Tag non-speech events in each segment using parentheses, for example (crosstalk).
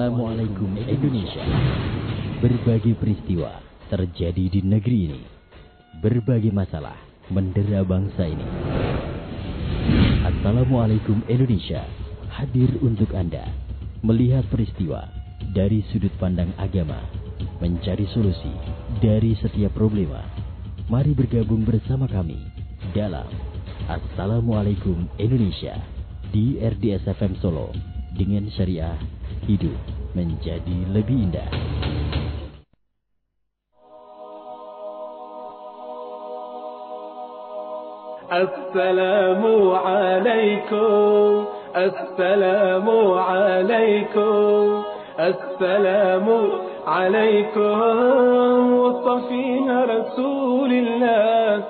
Assalamualaikum Indonesia. Berbagai peristiwa terjadi di negeri ini. Berbagai masalah mendera bangsa ini. Assalamualaikum Indonesia hadir untuk Anda melihat peristiwa dari sudut pandang agama, mencari solusi dari setiap problema. Mari bergabung bersama kami dalam Assalamualaikum Indonesia di RDS FM Solo dengan syariah hidup menjadi lebih indah. السلام عليكم السلام عليكم السلام عليكم وصفيها رسول الله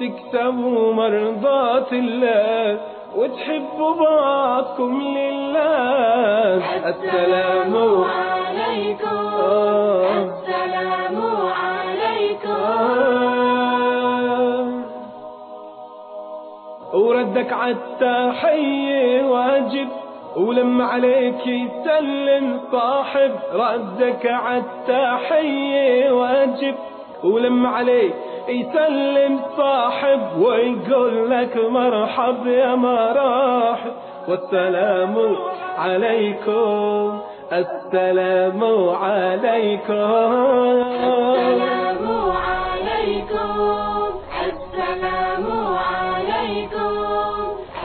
تكسبوا مرضات الله وتحبوا بعضكم لله. السلام عليكم. آه. السلام عليكم. وردك عالتحية واجب ولما عليك يسلم صاحب. ردك عالتحية واجب. ولما عليك يسلم صاحب ويقول لك مرحب يا مراحب والسلام عليكم السلام عليكم السلام عليكم السلام عليكم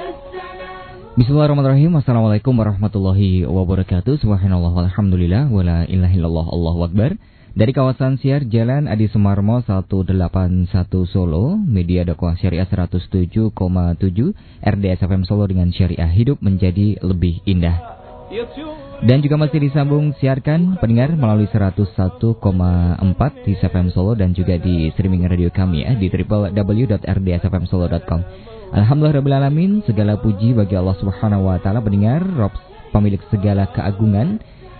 السلام Bismillahirrahmanirrahim Assalamualaikum warahmatullahi wabarakatuh Subhanallah walhamdulillah Wala ilaha illallah Allahu Akbar Dari kawasan siar Jalan Adi Sumarmo 181 Solo Media dakwah syariah 107,7 RDS FM Solo dengan syariah hidup menjadi lebih indah dan juga masih disambung siarkan pendengar melalui 101,4 di FM Solo dan juga di streaming radio kami ya di www.rdsfmsolo.com. Alhamdulillahirobbilalamin segala puji bagi Allah Subhanahu wa taala pendengar Rob pemilik segala keagungan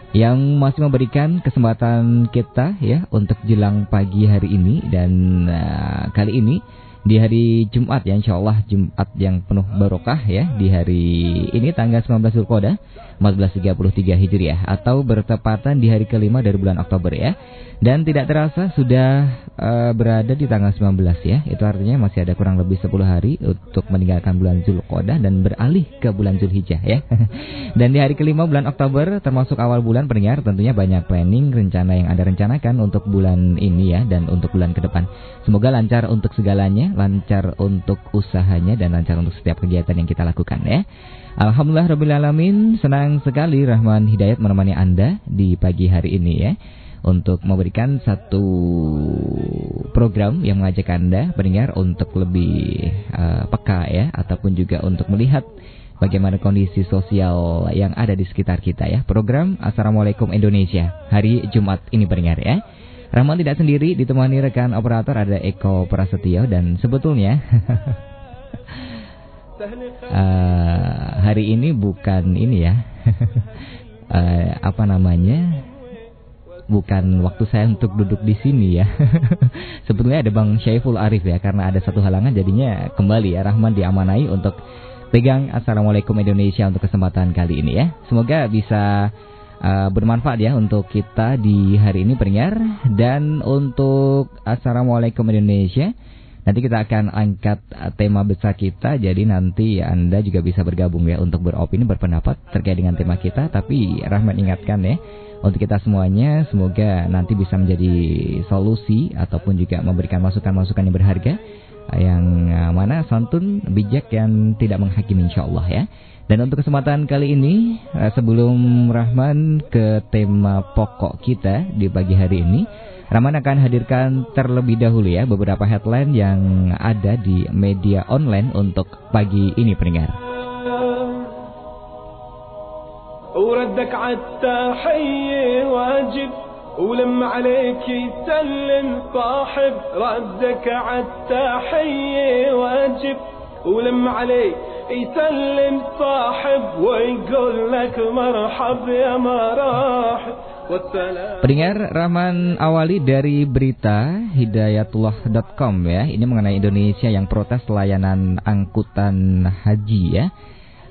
yang masih memberikan kesempatan kita ya untuk jelang pagi hari ini dan uh, kali ini di hari Jumat ya insya Allah Jumat yang penuh barokah ya di hari ini tanggal 19 Zulkodah 1433 Hijriah atau bertepatan di hari kelima dari bulan Oktober ya. Dan tidak terasa sudah uh, berada di tanggal 19 ya. Itu artinya masih ada kurang lebih 10 hari untuk meninggalkan bulan Zulkodah dan beralih ke bulan Zulhijjah ya. (laughs) Dan di hari kelima bulan Oktober termasuk awal bulan pendengar tentunya banyak planning rencana yang Anda rencanakan untuk bulan ini ya dan untuk bulan ke depan. Semoga lancar untuk segalanya lancar untuk usahanya dan lancar untuk setiap kegiatan yang kita lakukan ya. Alhamdulillah Rabbil Alamin Senang sekali Rahman Hidayat menemani Anda di pagi hari ini ya. Untuk memberikan satu program yang mengajak Anda pendengar untuk lebih uh, peka ya Ataupun juga untuk melihat bagaimana kondisi sosial yang ada di sekitar kita ya. Program Assalamualaikum Indonesia hari Jumat ini pendengar ya. Rahman tidak sendiri ditemani rekan operator ada Eko Prasetyo dan sebetulnya (laughs) uh, hari ini bukan ini ya. Uh, (laughs) apa namanya? Bukan waktu saya untuk duduk di sini ya. (laughs) Sebetulnya ada Bang Syaiful Arif ya karena ada satu halangan jadinya kembali ya Rahman diamanai untuk pegang Assalamualaikum Indonesia untuk kesempatan kali ini ya. Semoga bisa uh, bermanfaat ya untuk kita di hari ini pendengar. Dan untuk Assalamualaikum Indonesia nanti kita akan angkat uh, tema besar kita. Jadi nanti Anda juga bisa bergabung ya untuk beropini berpendapat terkait dengan tema kita. Tapi Rahmat ingatkan ya untuk kita semuanya semoga nanti bisa menjadi solusi ataupun juga memberikan masukan-masukan yang berharga. Yang uh, mana santun bijak yang tidak menghakimi insyaallah ya. Dan untuk kesempatan kali ini, eh, sebelum Rahman ke tema pokok kita di pagi hari ini, Rahman akan hadirkan terlebih dahulu ya beberapa headline yang ada di media online untuk pagi ini pendengar. وردك عالتحية واجب ولما عليك يسلم صاحب ردك عالتحية واجب ولما عليك يسلم صاحب ويقول لك مرحب يا مراحب والسلام Pendengar Rahman awali dari berita hidayatullah.com ya. Ini mengenai Indonesia yang protes layanan angkutan haji ya.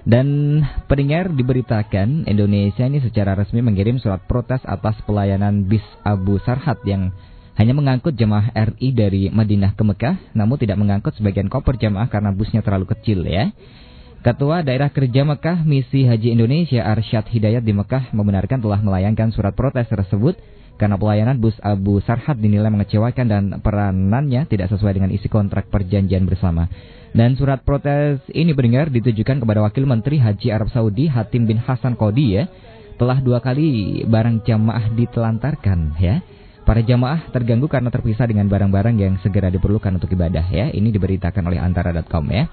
Dan pendengar diberitakan Indonesia ini secara resmi mengirim surat protes atas pelayanan bis Abu Sarhat yang hanya mengangkut jemaah RI dari Madinah ke Mekah, namun tidak mengangkut sebagian koper jemaah karena busnya terlalu kecil ya. Ketua Daerah Kerja Mekah Misi Haji Indonesia Arsyad Hidayat di Mekah membenarkan telah melayangkan surat protes tersebut karena pelayanan bus Abu Sarhat dinilai mengecewakan dan peranannya tidak sesuai dengan isi kontrak perjanjian bersama. Dan surat protes ini mendengar ditujukan kepada Wakil Menteri Haji Arab Saudi Hatim bin Hasan Qodi ya. Telah dua kali barang jamaah ditelantarkan ya. Para jamaah terganggu karena terpisah dengan barang-barang yang segera diperlukan untuk ibadah ya. Ini diberitakan oleh antara.com ya.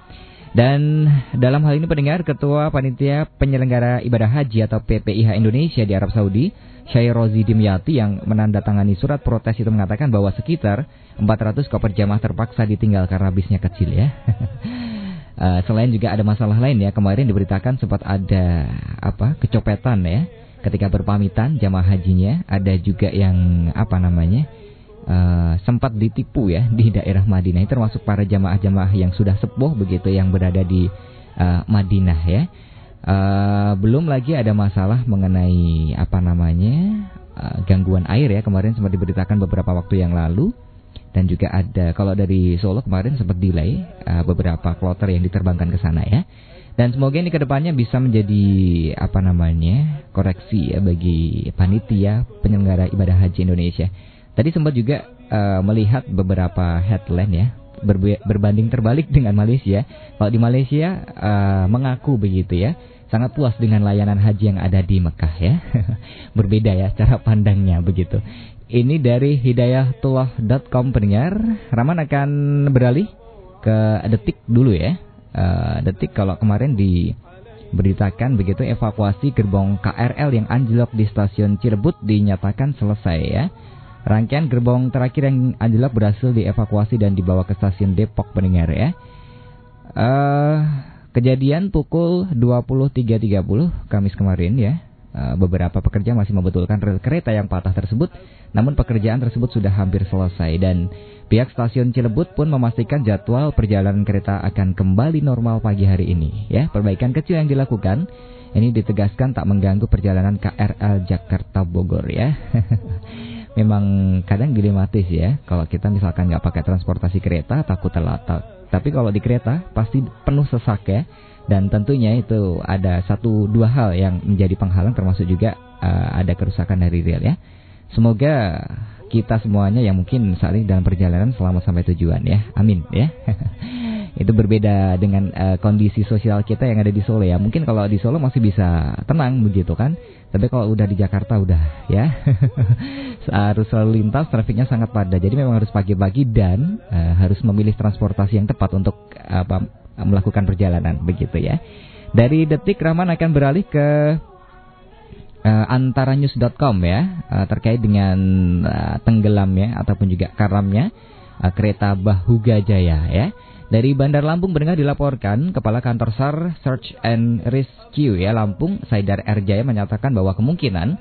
Dan dalam hal ini pendengar Ketua Panitia Penyelenggara Ibadah Haji atau PPIH Indonesia di Arab Saudi, Syai Rozi Dimyati yang menandatangani surat protes itu mengatakan bahwa sekitar 400 koper jamaah terpaksa ditinggal karena bisnya kecil ya. uh, (laughs) selain juga ada masalah lain ya, kemarin diberitakan sempat ada apa kecopetan ya ketika berpamitan jamaah hajinya, ada juga yang apa namanya? Uh, sempat ditipu ya di daerah Madinah termasuk para jamaah-jamaah yang sudah sepuh begitu yang berada di uh, Madinah ya. Uh, belum lagi ada masalah mengenai apa namanya uh, gangguan air ya kemarin sempat diberitakan beberapa waktu yang lalu dan juga ada kalau dari Solo kemarin sempat delay uh, beberapa kloter yang diterbangkan ke sana ya. Dan semoga ini ke depannya bisa menjadi apa namanya koreksi ya bagi panitia penyelenggara ibadah haji Indonesia. Tadi sempat juga uh, melihat beberapa headline ya berbanding terbalik dengan Malaysia. Kalau di Malaysia uh, mengaku begitu ya, sangat puas dengan layanan haji yang ada di Mekah ya. (laughs) Berbeda ya cara pandangnya begitu. Ini dari hidayahtullah.com pendengar. Raman akan beralih ke detik dulu ya. Uh, detik kalau kemarin diberitakan begitu evakuasi gerbong KRL yang anjlok di stasiun Cirebut dinyatakan selesai ya. Rangkaian gerbong terakhir yang anjlok berhasil dievakuasi dan dibawa ke stasiun Depok pendengar ya. Uh, kejadian pukul 23.30 Kamis kemarin ya. Uh, beberapa pekerja masih membetulkan rel kereta yang patah tersebut, namun pekerjaan tersebut sudah hampir selesai dan pihak stasiun Cilebut pun memastikan jadwal perjalanan kereta akan kembali normal pagi hari ini. Ya, perbaikan kecil yang dilakukan ini ditegaskan tak mengganggu perjalanan KRL Jakarta Bogor ya. (laughs) memang kadang dilematis ya. Kalau kita misalkan nggak pakai transportasi kereta takut telat. Tapi kalau di kereta pasti penuh sesak ya. Dan tentunya itu ada satu dua hal yang menjadi penghalang termasuk juga uh, ada kerusakan dari rel ya. Semoga kita semuanya yang mungkin saat ini dalam perjalanan selamat sampai tujuan ya. Amin ya. (laughs) itu berbeda dengan uh, kondisi sosial kita yang ada di Solo ya. Mungkin kalau di Solo masih bisa tenang begitu kan. Tapi kalau udah di Jakarta udah ya. (laughs) harus selalu lintas trafiknya sangat padat. Jadi memang harus pagi-pagi dan uh, harus memilih transportasi yang tepat untuk apa melakukan perjalanan begitu ya. Dari Detik Rahman akan beralih ke uh, antaranews.com ya uh, terkait dengan uh, tenggelam ya ataupun juga karamnya uh, kereta Bahu Gajaya ya. Dari Bandar Lampung mendengar dilaporkan Kepala Kantor SAR Search and Rescue ya Lampung Saidar Erjaya menyatakan bahwa kemungkinan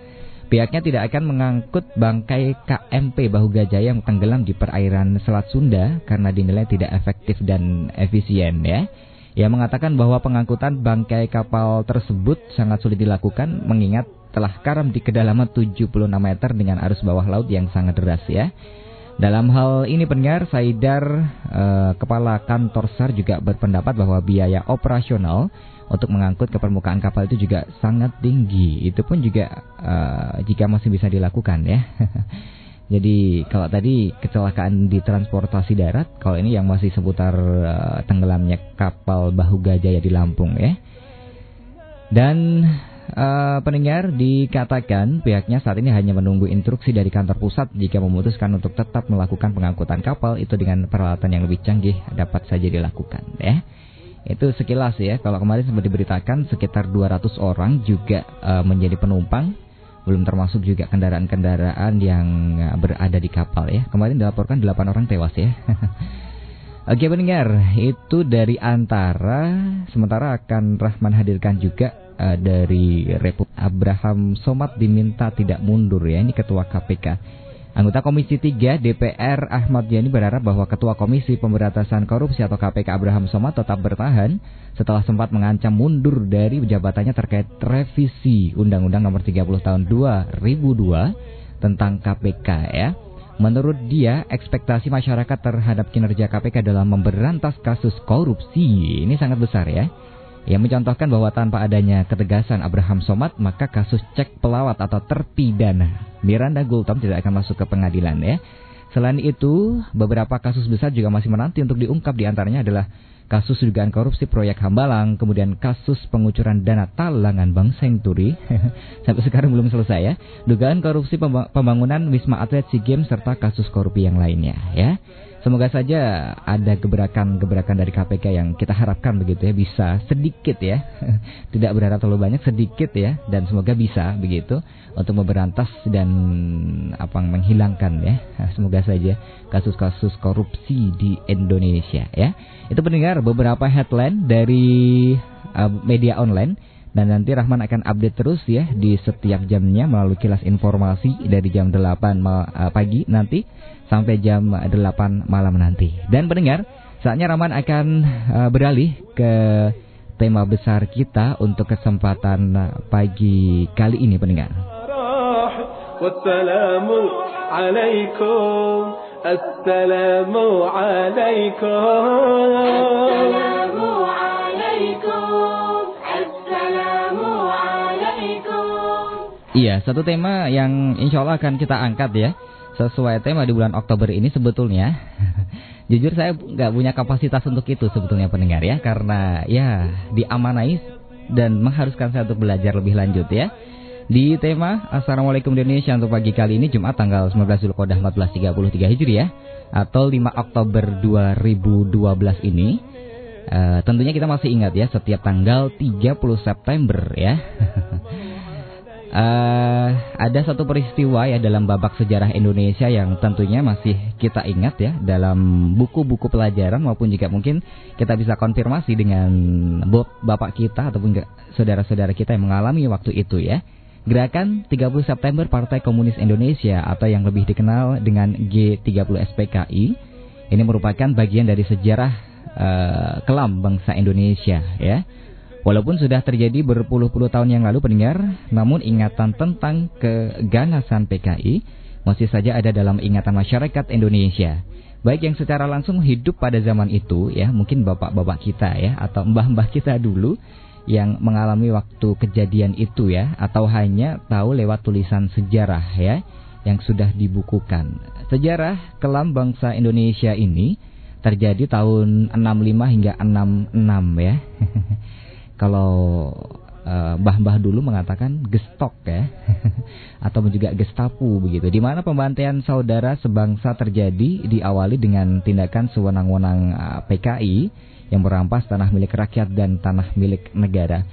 pihaknya tidak akan mengangkut bangkai KMP Bahu Gajah yang tenggelam di perairan Selat Sunda karena dinilai tidak efektif dan efisien ya. Ia mengatakan bahwa pengangkutan bangkai kapal tersebut sangat sulit dilakukan mengingat telah karam di kedalaman 76 meter dengan arus bawah laut yang sangat deras ya. Dalam hal ini pendengar, Saidar eh, Kepala Kantor SAR juga berpendapat bahwa biaya operasional untuk mengangkut ke permukaan kapal itu juga sangat tinggi. Itu pun juga eh, jika masih bisa dilakukan ya. (laughs) Jadi kalau tadi kecelakaan di transportasi darat, kalau ini yang masih seputar uh, tenggelamnya kapal Bahu Gajaya di Lampung ya. Dan Uh, pendengar dikatakan pihaknya saat ini hanya menunggu instruksi dari kantor pusat jika memutuskan untuk tetap melakukan pengangkutan kapal itu dengan peralatan yang lebih canggih dapat saja dilakukan ya. Itu sekilas ya. Kalau kemarin sempat diberitakan sekitar 200 orang juga uh, menjadi penumpang belum termasuk juga kendaraan-kendaraan yang uh, berada di kapal ya. Kemarin dilaporkan 8 orang tewas ya. (laughs) Oke pendengar, itu dari antara sementara akan Rahman hadirkan juga uh, dari Republik Abraham Somad diminta tidak mundur ya ini ketua KPK Anggota Komisi 3 DPR Ahmad Yani berharap bahwa Ketua Komisi Pemberantasan Korupsi atau KPK Abraham Somad tetap bertahan setelah sempat mengancam mundur dari jabatannya terkait revisi Undang-Undang Nomor 30 Tahun 2002 tentang KPK ya. Menurut dia, ekspektasi masyarakat terhadap kinerja KPK dalam memberantas kasus korupsi ini sangat besar ya. Yang mencontohkan bahwa tanpa adanya ketegasan Abraham Somad, maka kasus cek pelawat atau terpidana Miranda Gultom tidak akan masuk ke pengadilan ya. Selain itu, beberapa kasus besar juga masih menanti untuk diungkap di antaranya adalah kasus dugaan korupsi proyek Hambalang, kemudian kasus pengucuran dana talangan Bank Senturi, (laughs) sampai sekarang belum selesai ya, dugaan korupsi pembangunan Wisma Atlet SEA Games serta kasus korupsi yang lainnya ya. Semoga saja ada gebrakan-gebrakan dari KPK yang kita harapkan begitu ya bisa sedikit ya. (laughs) Tidak berharap terlalu banyak sedikit ya dan semoga bisa begitu untuk memberantas dan apa menghilangkan ya. (laughs) Semoga saja kasus-kasus korupsi di Indonesia ya. Itu pendengar beberapa headline dari uh, media online dan nanti Rahman akan update terus ya di setiap jamnya melalui kilas informasi dari jam 8 eh, pagi nanti sampai jam 8 malam nanti. Dan pendengar, saatnya Rahman akan uh, beralih ke tema besar kita untuk kesempatan pagi kali ini pendengar. Assalamu Iya, satu tema yang insya Allah akan kita angkat ya Sesuai tema di bulan Oktober ini sebetulnya. (laughs) Jujur saya nggak punya kapasitas untuk itu sebetulnya pendengar ya. Karena ya diamanai dan mengharuskan saya untuk belajar lebih lanjut ya. Di tema Assalamualaikum Indonesia untuk pagi kali ini Jumat tanggal 19 Zulkodah 1433 Hijriah Atau 5 Oktober 2012 ini. Uh, Tentunya kita masih ingat ya setiap tanggal 30 September ya (laughs) uh, ada satu peristiwa ya dalam babak sejarah Indonesia yang tentunya masih kita ingat ya dalam buku-buku pelajaran maupun juga mungkin kita bisa konfirmasi dengan bapak kita ataupun saudara-saudara kita yang mengalami waktu itu ya. Gerakan 30 September Partai Komunis Indonesia atau yang lebih dikenal dengan G30 SPKI ini merupakan bagian dari sejarah uh, kelam bangsa Indonesia ya Walaupun sudah terjadi berpuluh-puluh tahun yang lalu pendengar, namun ingatan tentang keganasan PKI masih saja ada dalam ingatan masyarakat Indonesia. Baik yang secara langsung hidup pada zaman itu ya, mungkin bapak-bapak kita ya atau mbah-mbah kita dulu yang mengalami waktu kejadian itu ya atau hanya tahu lewat tulisan sejarah ya yang sudah dibukukan. Sejarah kelam bangsa Indonesia ini terjadi tahun 65 hingga 66 ya. (laughs) kalau uh, mbah-mbah dulu mengatakan gestok ya. (laughs) Atau juga gestapu begitu. Di mana pembantaian saudara sebangsa terjadi diawali dengan tindakan sewenang-wenang eh, PKI yang merampas tanah milik rakyat dan tanah milik negara.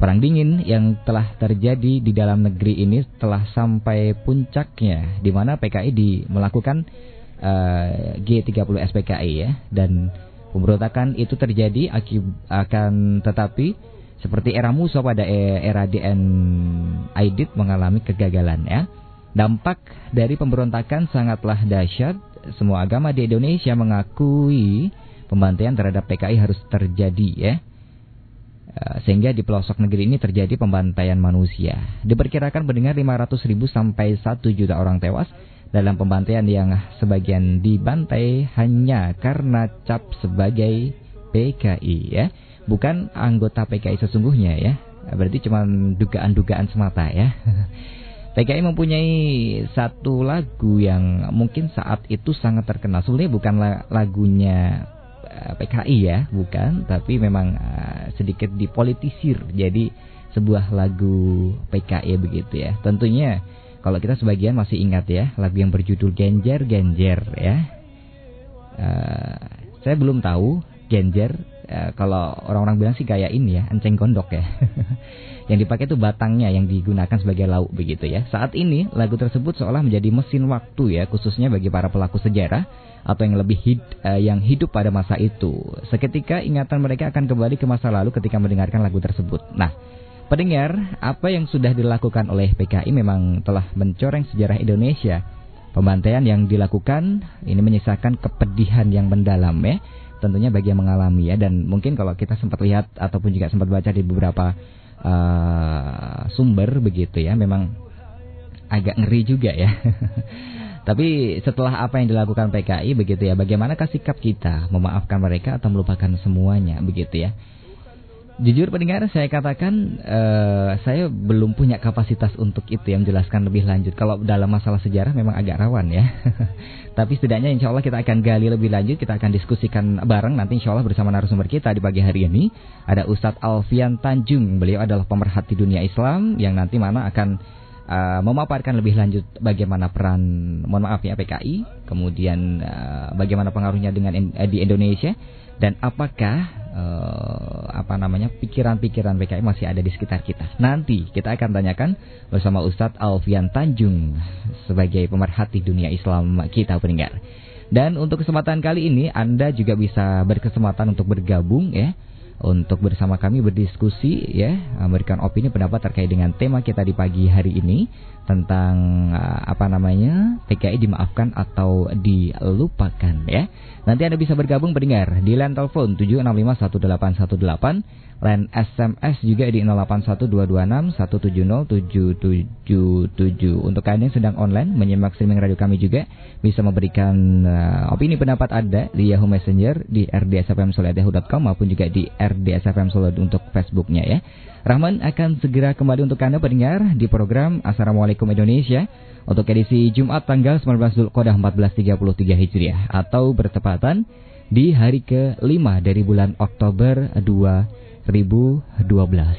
Perang dingin yang telah terjadi di dalam negeri ini telah sampai puncaknya di mana PKI di melakukan uh, G30 SPKI ya. Dan pemberontakan itu terjadi akibat akan tetapi seperti era Musa pada e, era DN Aidit mengalami kegagalan ya. Dampak dari pemberontakan sangatlah dahsyat. Semua agama di Indonesia mengakui pembantaian terhadap PKI harus terjadi ya. E, sehingga di pelosok negeri ini terjadi pembantaian manusia. Diperkirakan mendengar 500 ribu sampai 1 juta orang tewas dalam pembantaian yang sebagian dibantai hanya karena cap sebagai PKI ya bukan anggota PKI sesungguhnya ya. Berarti cuma dugaan-dugaan semata ya. (laughs) PKI mempunyai satu lagu yang mungkin saat itu sangat terkenal. Sebenarnya bukan lagunya eh, PKI ya, bukan, tapi memang eh, sedikit dipolitisir. Jadi sebuah lagu PKI begitu ya. Tentunya kalau kita sebagian masih ingat ya, lagu yang berjudul Genjer Genjer ya. Uh, saya belum tahu Genjer ya, kalau orang-orang bilang sih kayak ini ya, enceng gondok ya. (laughs) yang dipakai itu batangnya yang digunakan sebagai lauk begitu ya. Saat ini lagu tersebut seolah menjadi mesin waktu ya, khususnya bagi para pelaku sejarah atau yang lebih hid, uh, yang hidup pada masa itu. Seketika ingatan mereka akan kembali ke masa lalu ketika mendengarkan lagu tersebut. Nah, pendengar, apa yang sudah dilakukan oleh PKI memang telah mencoreng sejarah Indonesia Pembantaian yang dilakukan ini menyisakan kepedihan yang mendalam ya. Tentunya bagi yang mengalami ya dan mungkin kalau kita sempat lihat ataupun juga sempat baca di beberapa uh, sumber begitu ya, memang agak ngeri juga ya. (laughs) Tapi setelah apa yang dilakukan PKI begitu ya, bagaimanakah sikap kita memaafkan mereka atau melupakan semuanya begitu ya? Jujur pendengar saya katakan uh, saya belum punya kapasitas untuk itu yang menjelaskan lebih lanjut. Kalau dalam masalah sejarah memang agak rawan ya. (laughs) Tapi setidaknya insya Allah kita akan gali lebih lanjut, kita akan diskusikan bareng nanti insya Allah bersama narasumber kita di pagi hari ini. Ada Ustadz Alfian Tanjung, beliau adalah pemerhati dunia Islam yang nanti mana akan uh, memaparkan lebih lanjut bagaimana peran mohon maaf ya PKI, kemudian uh, bagaimana pengaruhnya dengan uh, di Indonesia dan apakah uh, apa namanya pikiran-pikiran PKI masih ada di sekitar kita. Nanti kita akan tanyakan bersama Ustadz Alfian Tanjung sebagai pemerhati dunia Islam kita pendengar. Dan untuk kesempatan kali ini Anda juga bisa berkesempatan untuk bergabung ya untuk bersama kami berdiskusi ya, memberikan opini pendapat terkait dengan tema kita di pagi hari ini tentang uh, apa namanya PKI dimaafkan atau dilupakan ya. Nanti Anda bisa bergabung pendengar di line telepon 7651818 Line SMS juga di 081226170777. Untuk kalian yang sedang online menyimak streaming radio kami juga bisa memberikan uh, opini pendapat Anda di Yahoo Messenger di rdsfmsoled.yahoo.com maupun juga di rdsfm untuk Facebooknya ya. Rahman akan segera kembali untuk Anda pendengar di program Assalamualaikum Indonesia untuk edisi Jumat tanggal 19 Zulkodah 1433 Hijriah atau bertepatan di hari ke-5 dari bulan Oktober 2012.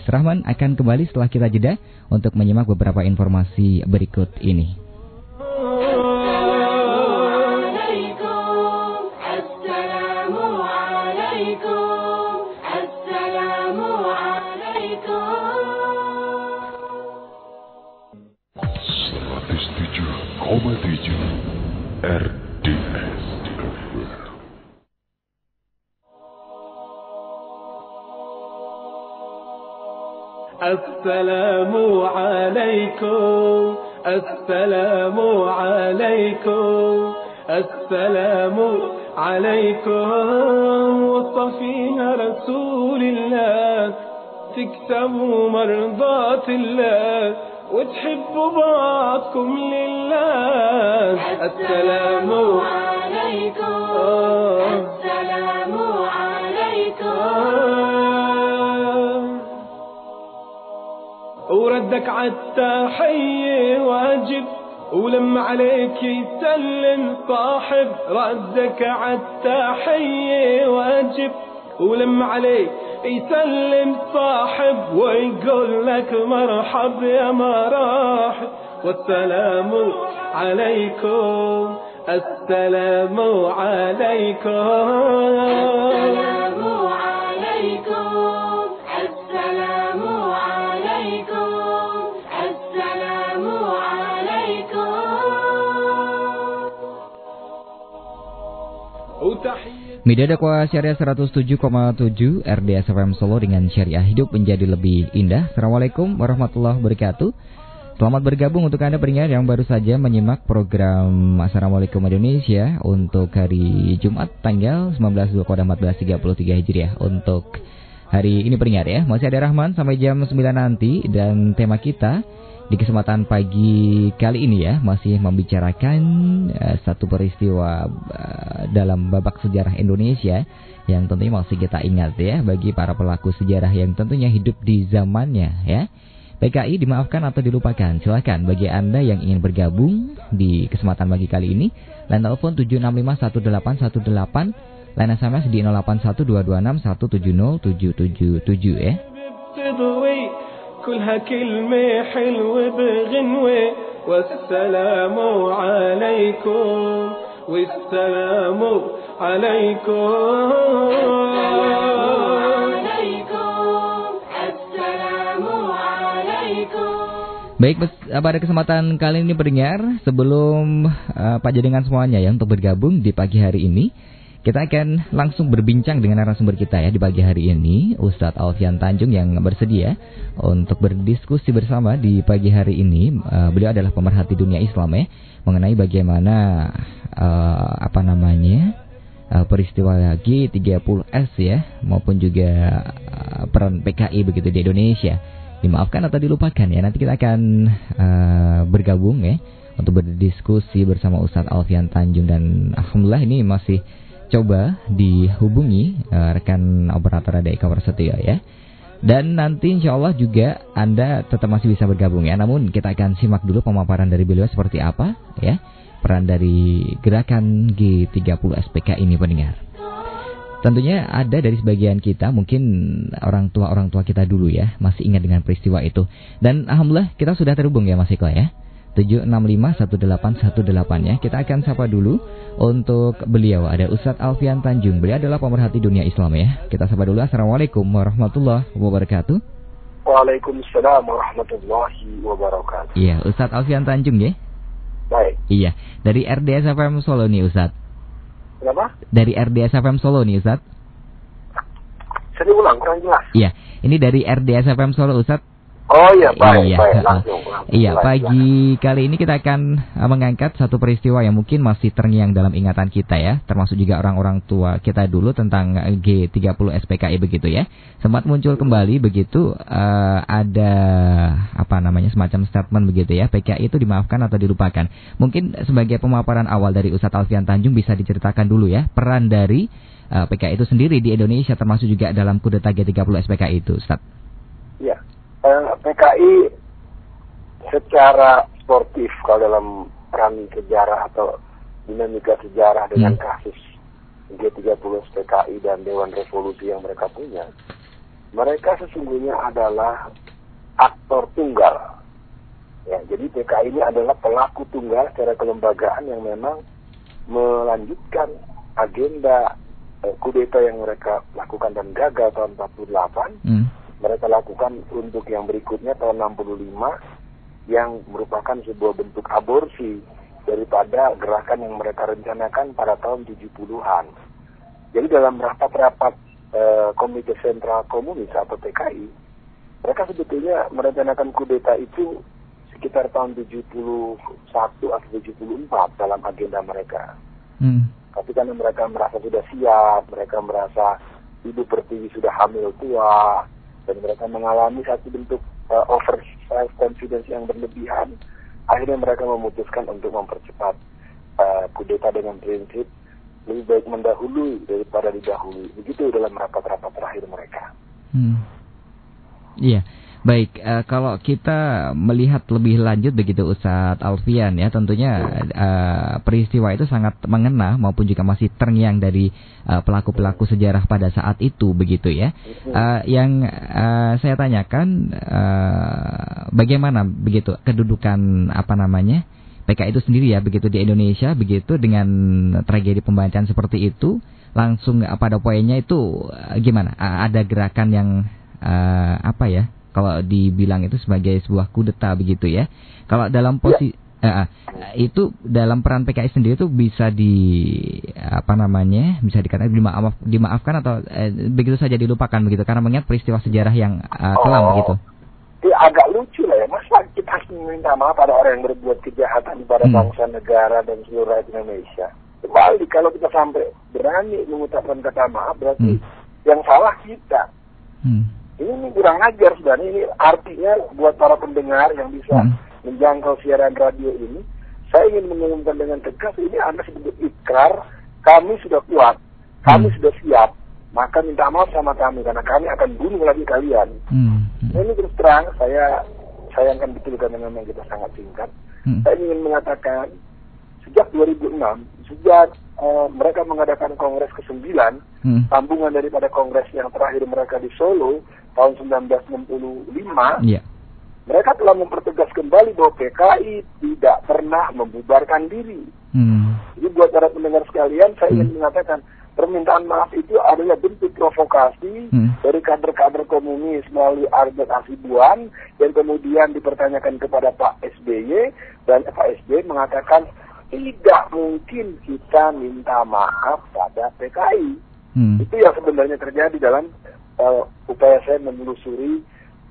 Rahman akan kembali setelah kita jeda untuk menyimak beberapa informasi berikut ini. السلام عليكم السلام عليكم السلام عليكم. وصفيها رسول الله تكتبوا مرضات الله وتحبوا بعضكم لله. السلام عليكم. وردك عالتحية واجب ولما عليك يسلم صاحب ردك عالتحية واجب ولما عليك يسلم صاحب ويقول لك مرحب يا مراحب والسلام عليكم السلام عليكم السلام عليكم. Media dakwah syariah 107,7 RDS FM Solo dengan syariah hidup menjadi lebih indah. Assalamualaikum warahmatullahi wabarakatuh. Selamat bergabung untuk Anda pendengar yang baru saja menyimak program Assalamualaikum Indonesia untuk hari Jumat tanggal 19 Zulqa'dah 1433 Hijriah untuk hari ini pendengar ya. Masih ada Rahman sampai jam 9 nanti dan tema kita di kesempatan pagi kali ini ya masih membicarakan uh, satu peristiwa uh, dalam babak sejarah Indonesia yang tentunya masih kita ingat ya bagi para pelaku sejarah yang tentunya hidup di zamannya ya. PKI dimaafkan atau dilupakan? Silakan bagi Anda yang ingin bergabung di kesempatan pagi kali ini. Line telepon 7651818, line SMS di 081226170777 ya. بتضوي كلها كلمة حلوة بغنوة والسلام عليكم والسلام عليكم Assalamu alaikum Baik, bes- pada kesempatan kali ini pendengar, sebelum uh, Pak dengan semuanya ya untuk bergabung di pagi hari ini, kita akan langsung berbincang dengan narasumber kita ya di pagi hari ini, Ustadz Alfian Tanjung yang bersedia untuk berdiskusi bersama di pagi hari ini. Uh, beliau adalah pemerhati dunia Islam ya, mengenai bagaimana uh, apa namanya uh, peristiwa G30S ya, maupun juga uh, peran PKI begitu di Indonesia. Dimaafkan atau dilupakan ya. Nanti kita akan uh, bergabung ya untuk berdiskusi bersama Ustadz Alfian Tanjung dan alhamdulillah ini masih coba dihubungi uh, rekan operator ada Eka Prasetyo ya. Dan nanti insya Allah juga Anda tetap masih bisa bergabung ya. Namun kita akan simak dulu pemaparan dari beliau seperti apa ya. Peran dari gerakan G30 SPK ini pendengar. Tentunya ada dari sebagian kita, mungkin orang tua-orang tua kita dulu ya, masih ingat dengan peristiwa itu. Dan Alhamdulillah kita sudah terhubung ya Mas Eko ya. 7651818 ya. Kita akan sapa dulu untuk beliau ada Ustadz Alfian Tanjung. Beliau adalah pemerhati dunia Islam ya. Kita sapa dulu. Assalamualaikum warahmatullahi wabarakatuh. Waalaikumsalam warahmatullahi wabarakatuh. Iya, Ustadz Alfian Tanjung ya. Baik. Iya, dari RDS FM Solo nih Ustadz. Kenapa? Dari RDS FM Solo nih Ustadz. Saya ulang kurang jelas. Iya, ini dari RDS FM Solo Ustadz. Oh iya, baik, iya, baik, langsung. langsung Iya, Baik, pagi kali ini kita akan uh, mengangkat satu peristiwa yang mungkin masih terngiang dalam ingatan kita ya, termasuk juga orang-orang tua kita dulu tentang uh, G30 SPKI begitu ya. Sempat muncul kembali begitu uh, ada apa namanya semacam statement begitu ya, PKI itu dimaafkan atau dilupakan. Mungkin sebagai pemaparan awal dari Ustadz Alfian Tanjung bisa diceritakan dulu ya, peran dari uh, PKI itu sendiri di Indonesia termasuk juga dalam kudeta G30 SPKI itu, Ustadz. Iya. Eh, PKI secara sportif kalau dalam peran sejarah atau dinamika sejarah dengan Hmm. kasus G30 PKI dan Dewan Revolusi yang mereka punya, mereka sesungguhnya adalah aktor tunggal. Ya, jadi PKI ini adalah pelaku tunggal secara kelembagaan yang memang melanjutkan agenda eh, kudeta yang mereka lakukan dan gagal tahun 48 Hmm. Mereka lakukan untuk yang berikutnya tahun 65 yang merupakan sebuah bentuk aborsi daripada gerakan yang mereka rencanakan pada tahun 70-an. Jadi dalam rapat-rapat eh, Komite Sentral Komunis atau PKI, mereka sebetulnya merencanakan kudeta itu sekitar tahun 71 atau 74 dalam agenda mereka. Hmm. Tapi karena mereka merasa sudah siap, mereka merasa ibu pertiwi sudah hamil tua, dan mereka mengalami satu bentuk uh, over self confidence yang berlebihan, akhirnya mereka memutuskan untuk mempercepat uh, kudeta dengan prinsip lebih baik mendahului daripada didahului. Begitu dalam rapat-rapat terakhir mereka. Hmm. Iya, baik. eh, kalau kita melihat lebih lanjut begitu Ustadz Alfian ya, tentunya eh, peristiwa itu sangat mengena maupun juga masih terngiang dari eh, pelaku-pelaku sejarah pada saat itu begitu ya. Eh, yang eh, saya tanyakan eh, bagaimana begitu kedudukan apa namanya PK itu sendiri ya begitu di Indonesia begitu dengan tragedi pembacaan seperti itu langsung pada poinnya itu eh, gimana? A- Ada gerakan yang eh, apa ya? Kalau dibilang itu sebagai sebuah kudeta begitu ya. Kalau dalam posisi eh, eh, itu dalam peran PKI sendiri itu bisa di apa namanya? bisa dikatakan dimaaf, dimaafkan atau eh, begitu saja dilupakan begitu karena mengingat peristiwa sejarah yang eh, kelam Oh. begitu. Ini agak lucu lah ya, masa kita harus meminta maaf pada orang yang berbuat kejahatan pada Hmm. bangsa negara dan seluruh rakyat Indonesia. Kembali kalau kita sampai berani mengucapkan kata maaf, berarti Hmm. yang salah kita. Hmm. Ini, kurang ajar sebenarnya. Ini artinya buat para pendengar yang bisa Hmm. menjangkau siaran radio ini, saya ingin mengumumkan dengan tegas ini Anda sebut ikrar, kami sudah kuat, kami Hmm. sudah siap, maka minta maaf sama kami karena kami akan bunuh lagi kalian. Hmm. Hmm. Nah, ini terus terang saya sayangkan betul karena memang kita sangat singkat. Hmm. Saya ingin mengatakan sejak 2006, sejak eh, mereka mengadakan kongres ke-9, Hmm. sambungan daripada kongres yang terakhir mereka di Solo tahun 1965, Iya. mereka telah mempertegas kembali bahwa PKI tidak pernah membubarkan diri. Hmm. Jadi buat para pendengar sekalian, saya ingin Hmm. mengatakan permintaan maaf itu adalah bentuk provokasi Hmm. dari kader-kader komunis melalui Albert Hasibuan yang kemudian dipertanyakan kepada Pak SBY dan Pak SBY mengatakan tidak mungkin kita minta maaf pada PKI. Hmm. Itu yang sebenarnya terjadi dalam uh, upaya saya menelusuri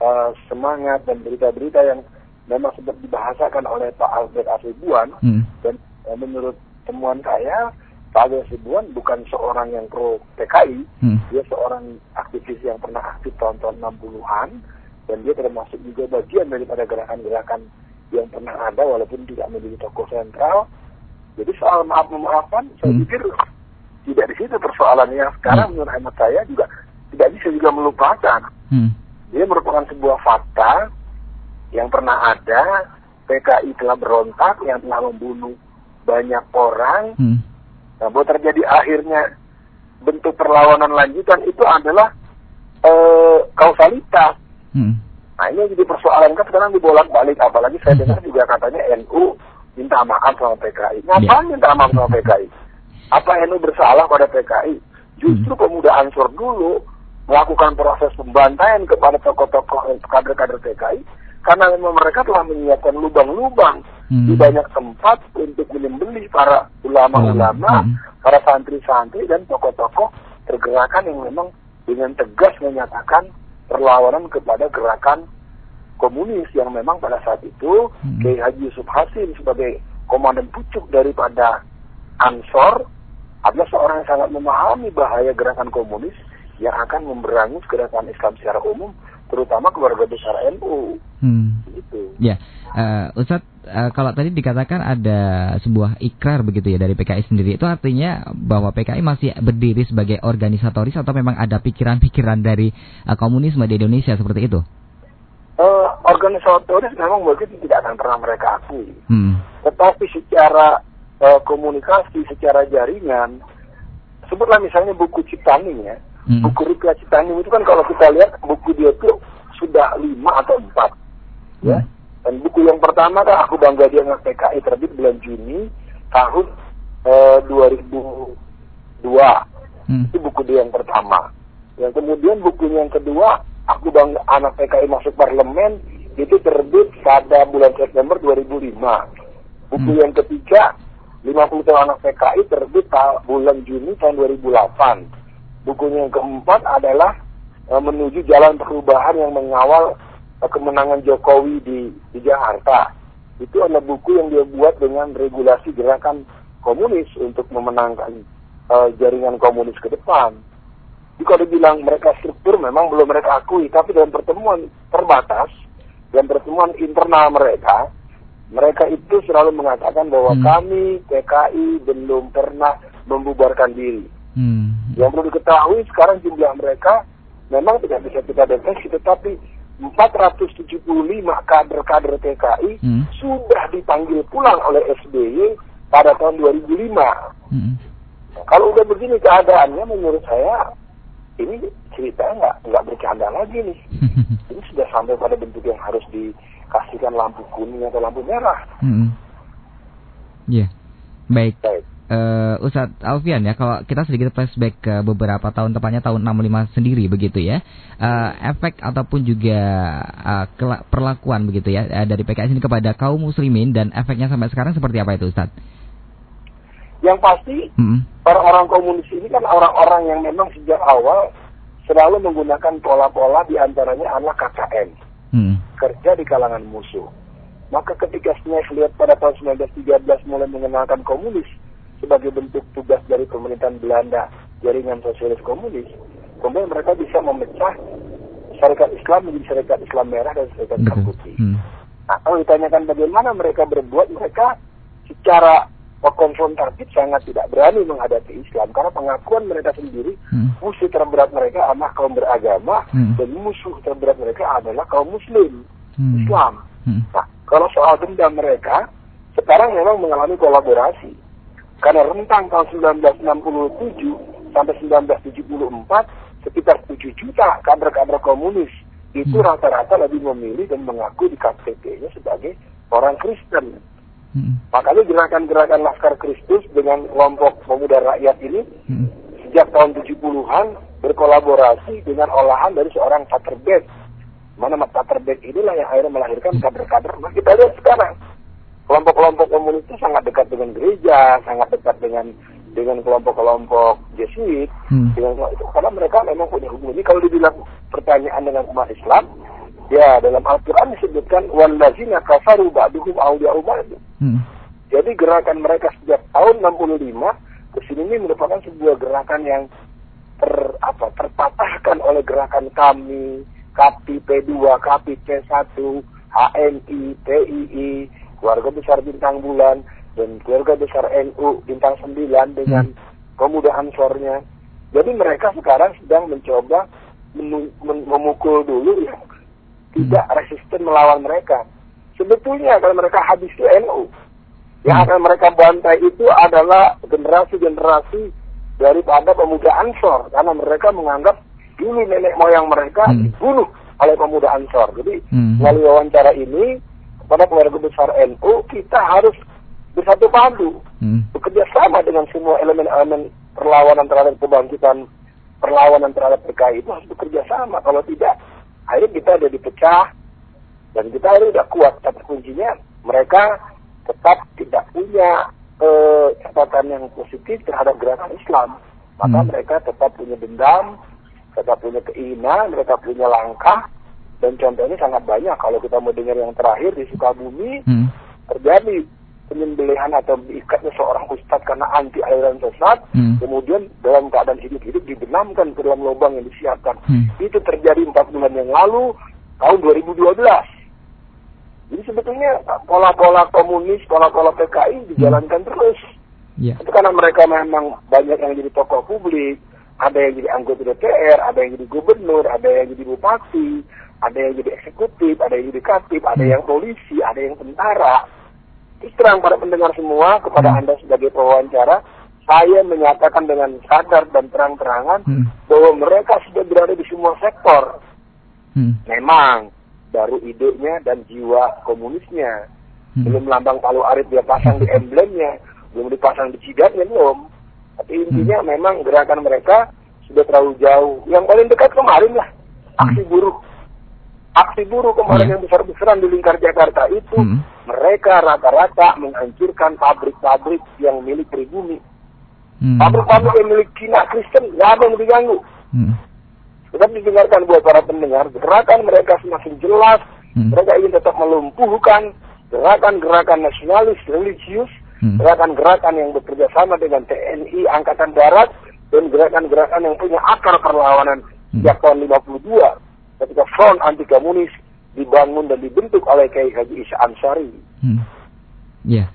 uh, semangat dan berita-berita yang memang sempat dibahasakan oleh Pak Albert Asibuan Hmm. dan uh, menurut temuan saya Pak Albert Asibuan bukan seorang yang pro PKI, Hmm. dia seorang aktivis yang pernah aktif tahun-tahun 60-an dan dia termasuk juga bagian daripada gerakan-gerakan yang pernah ada walaupun tidak menjadi tokoh sentral. Jadi soal maaf memaafkan saya Hmm. pikir tidak di situ persoalannya. Sekarang Hmm. menurut hemat saya juga tidak bisa juga melupakan. Hmm. Dia merupakan sebuah fakta yang pernah ada. PKI telah berontak, yang telah membunuh banyak orang. Hmm. Nah, bahwa terjadi akhirnya bentuk perlawanan lanjutan itu adalah eh, kausalitas. Hmm. Nah ini jadi persoalan kan sekarang dibolak balik apalagi saya dengar juga katanya NU minta maaf sama PKI. Ngapain minta maaf sama PKI? Apa NU bersalah pada PKI? Justru pemuda Ansor dulu melakukan proses pembantaian kepada tokoh-tokoh kader-kader PKI karena memang mereka telah menyiapkan lubang-lubang Hmm. di banyak tempat untuk menyembelih para ulama-ulama, Hmm. para santri-santri dan tokoh-tokoh pergerakan yang memang dengan tegas menyatakan perlawanan kepada gerakan komunis yang memang pada saat itu Hmm. Kiai Haji Yusuf Hasim sebagai komandan pucuk daripada Ansor adalah seorang yang sangat memahami bahaya gerakan komunis yang akan memberangus gerakan Islam secara umum, terutama keluarga besar NU. Hmm. Gitu. Ya, eh, Ustadz, eh, kalau tadi dikatakan ada sebuah ikrar begitu ya dari PKI sendiri, itu artinya bahwa PKI masih berdiri sebagai organisatoris atau memang ada pikiran-pikiran dari eh, komunisme di Indonesia seperti itu? Eh, organisatoris memang mungkin tidak akan pernah mereka akui. Hmm. Tetapi secara eh, komunikasi, secara jaringan, sebutlah misalnya buku Ciptaning ya. Hmm. Buku Rupiah Ciptaning itu kan kalau kita lihat buku dia itu sudah lima atau empat. Ya. Hmm. Dan buku yang pertama kan Aku Bangga Dia Dengan PKI terbit bulan Juni tahun eh, 2002. Hmm. Itu buku dia yang pertama. Yang kemudian bukunya yang kedua, Aku Bangga Anak PKI Masuk Parlemen, itu terbit pada bulan September 2005. Buku Hmm. yang ketiga, 50 tahun anak PKI terbit bulan Juni tahun 2008. Bukunya yang keempat adalah eh, menuju jalan perubahan yang mengawal eh, kemenangan Jokowi di, di Jakarta. Itu adalah buku yang dia buat dengan regulasi gerakan komunis untuk memenangkan eh, jaringan komunis ke depan. Kalau dibilang mereka struktur memang belum mereka akui, tapi dalam pertemuan terbatas, dalam pertemuan internal mereka, mereka itu selalu mengatakan bahwa Hmm. kami PKI belum pernah membubarkan diri. Hmm. Yang perlu diketahui sekarang jumlah mereka memang tidak bisa kita deteksi, tetapi 475 kader-kader PKI Hmm. sudah dipanggil pulang oleh SBY pada tahun 2005. Hmm. Nah, kalau udah begini keadaannya, menurut saya ini ceritanya nggak nggak bercanda lagi nih. (laughs) Ini sudah sampai pada bentuk yang harus dikasihkan lampu kuning atau lampu merah. Hmm. Ya, baik. Baik. Eh, Ustadz Alfian ya, kalau kita sedikit flashback ke beberapa tahun tepatnya tahun 65 sendiri begitu ya, eh, efek ataupun juga kela- perlakuan begitu ya eh, dari PKS ini kepada kaum muslimin dan efeknya sampai sekarang seperti apa itu Ustadz? Yang pasti Hmm. orang-orang komunis ini kan orang-orang yang memang sejak awal selalu menggunakan pola-pola di antaranya adalah KKN, Hmm. kerja di kalangan musuh. Maka ketika Snesh lihat pada tahun 1913 mulai mengenalkan komunis sebagai bentuk tugas dari pemerintahan Belanda jaringan sosialis komunis, kemudian mereka bisa memecah syarikat Islam menjadi syarikat Islam merah dan syarikat Islam putih. Hmm. Nah, kalau ditanyakan bagaimana mereka berbuat, mereka secara konfrontatif sangat tidak berani menghadapi Islam karena pengakuan mereka sendiri Hmm. musuh terberat mereka adalah kaum beragama Hmm. dan musuh terberat mereka adalah kaum Muslim Hmm. Islam. Hmm. Nah, kalau soal dendam mereka sekarang memang mengalami kolaborasi karena rentang tahun 1967 sampai 1974 sekitar 7 juta kader-kader komunis itu Hmm. rata-rata lebih memilih dan mengaku di KTP-nya sebagai orang Kristen. Hmm. Makanya gerakan-gerakan Laskar Kristus dengan kelompok pemuda rakyat ini Hmm. sejak tahun 70-an berkolaborasi dengan olahan dari seorang Paterbek. Mana Paterbek inilah yang akhirnya melahirkan kader-kader. Nah kita lihat sekarang kelompok-kelompok komunis itu sangat dekat dengan gereja, sangat dekat dengan dengan kelompok-kelompok Jesuit, Hmm. dengan itu karena mereka memang punya hubungan. Jadi kalau dibilang pertanyaan dengan umat Islam, ya dalam Al-Quran disebutkan wallazina kafaru ba'duhum awliya'u ba'd. Hmm. Jadi gerakan mereka sejak tahun 65 ke sini ini merupakan sebuah gerakan yang ter apa terpatahkan oleh gerakan kami, KAPI P2, KAPI C1, HNI, PII, keluarga besar bintang bulan dan keluarga besar NU bintang 9 dengan pemuda Ansornya. Jadi mereka sekarang sedang mencoba memukul dulu yang tidak resisten melawan mereka. Sebetulnya kalau mereka habis itu NU, yang akan mereka bantai itu adalah generasi-generasi daripada pemuda Ansor karena mereka menganggap dulu nenek moyang mereka Hmm. dibunuh oleh pemuda Ansor. Jadi Hmm. melalui wawancara ini kepada keluarga besar NU kita harus bersatu padu Hmm. bekerja sama dengan semua elemen-elemen perlawanan terhadap kebangkitan perlawanan terhadap PKI itu harus bekerja sama kalau tidak akhirnya kita ada dipecah. Dan kita akhirnya tidak kuat. Tapi kuncinya mereka tetap tidak punya eh, catatan yang positif terhadap gerakan Islam. Maka Hmm. mereka tetap punya dendam tetap punya keinginan mereka punya langkah. Dan contohnya sangat banyak. Kalau kita mau dengar yang terakhir di Sukabumi Hmm. terjadi penyembelihan atau diikatnya seorang ustadz karena anti aliran sesat, Hmm. kemudian dalam keadaan hidup-hidup dibenamkan ke dalam lubang yang disiapkan. Hmm. Itu terjadi empat bulan yang lalu, tahun 2012. Jadi sebetulnya pola-pola komunis, pola-pola PKI dijalankan terus. Ya. Itu karena mereka memang banyak yang jadi tokoh publik, ada yang jadi anggota DPR, ada yang jadi gubernur, ada yang jadi bupati, ada yang jadi eksekutif, ada yang jadi katib, ada Hmm. yang polisi, ada yang tentara. Terang pada pendengar semua, kepada Hmm. Anda sebagai pewawancara, saya menyatakan dengan sadar dan terang-terangan Hmm. bahwa mereka sudah berada di semua sektor. Hmm. Memang baru idenya dan jiwa komunisnya. Hmm. Belum lambang Palu Arit dia pasang di emblemnya, belum dipasang di jidatnya belum. Tapi intinya Hmm. memang gerakan mereka sudah terlalu jauh. Yang paling dekat kemarin lah aksi buruh. Aksi buruh kemarin Hmm. yang besar-besaran di lingkar Jakarta itu Hmm. mereka rata-rata menghancurkan pabrik-pabrik yang milik pribumi. Hmm. Pabrik-pabrik yang milik Cina Kristen nggak ada yang diganggu. Hmm. Tetapi didengarkan buat para pendengar, gerakan mereka semakin jelas, Hmm. mereka ingin tetap melumpuhkan gerakan-gerakan nasionalis, religius, Hmm. gerakan-gerakan yang bekerja sama dengan TNI, Angkatan Darat, dan gerakan-gerakan yang punya akar perlawanan Hmm. sejak tahun 52 ketika front anti komunis dibangun dan dibentuk oleh Kiai Haji Isa Ansari. Hmm. Ya.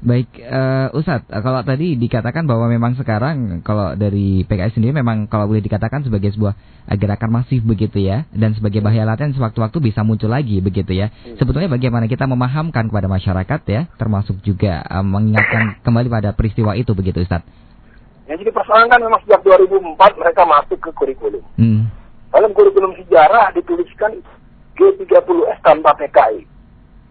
Baik, eh Ustadz, eh, kalau tadi dikatakan bahwa memang sekarang kalau dari PKS sendiri memang kalau boleh dikatakan sebagai sebuah eh, gerakan masif begitu ya, dan sebagai bahaya laten sewaktu-waktu bisa muncul lagi begitu ya. Sebetulnya bagaimana kita memahamkan kepada masyarakat ya, termasuk juga eh, mengingatkan (coughs) kembali pada peristiwa itu begitu Ustadz. Yang jadi persoalan kan memang sejak 2004 mereka masuk ke kurikulum. Hmm. Dalam kurikulum sejarah dituliskan G30S tanpa PKI.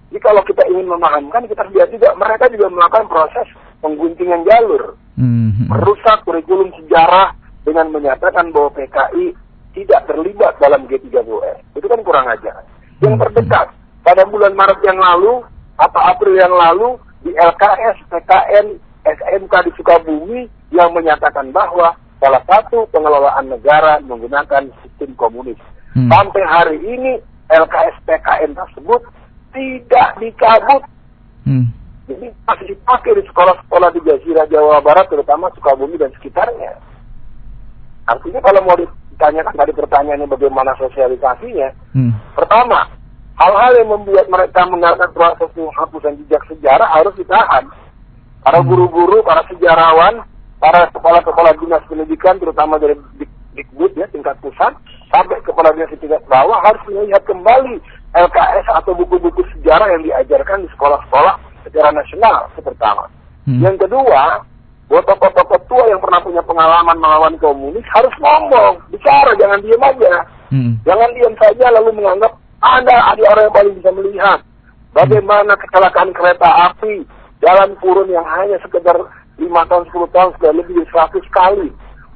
Jadi kalau kita ingin memahamkan, kita lihat juga mereka juga melakukan proses pengguntingan jalur. Hmm. Merusak kurikulum sejarah dengan menyatakan bahwa PKI tidak terlibat dalam G30S. Itu kan kurang ajar. Yang terdekat, pada bulan Maret yang lalu, atau April yang lalu, di LKS, PKN, SMK di Sukabumi yang menyatakan bahwa salah satu pengelolaan negara menggunakan sistem komunis. Hmm. Sampai hari ini LKS PKN tersebut tidak dicabut. Hmm. Jadi masih dipakai di sekolah-sekolah di Jazirah Jawa Barat, terutama Sukabumi dan sekitarnya. Artinya kalau mau ditanyakan tadi pertanyaannya bagaimana sosialisasinya, Hmm. pertama, hal-hal yang membuat mereka meninggalkan proses penghapusan jejak sejarah harus ditahan. Para guru-guru, para sejarawan, para kepala-kepala dinas pendidikan, terutama dari Dik- Dikbud ya, tingkat pusat, sampai kepala dinas di tingkat bawah harus melihat kembali LKS atau buku-buku sejarah yang diajarkan di sekolah-sekolah secara nasional, pertama. Hmm. Yang kedua, buat tokoh-tokoh tua yang pernah punya pengalaman melawan komunis harus ngomong, bicara, jangan diam aja. Hmm. Jangan diam saja lalu menganggap Anda ada orang yang paling bisa melihat bagaimana kecelakaan kereta api dalam kurun yang hanya sekedar 5 tahun, 10 tahun sudah lebih dari 100 kali.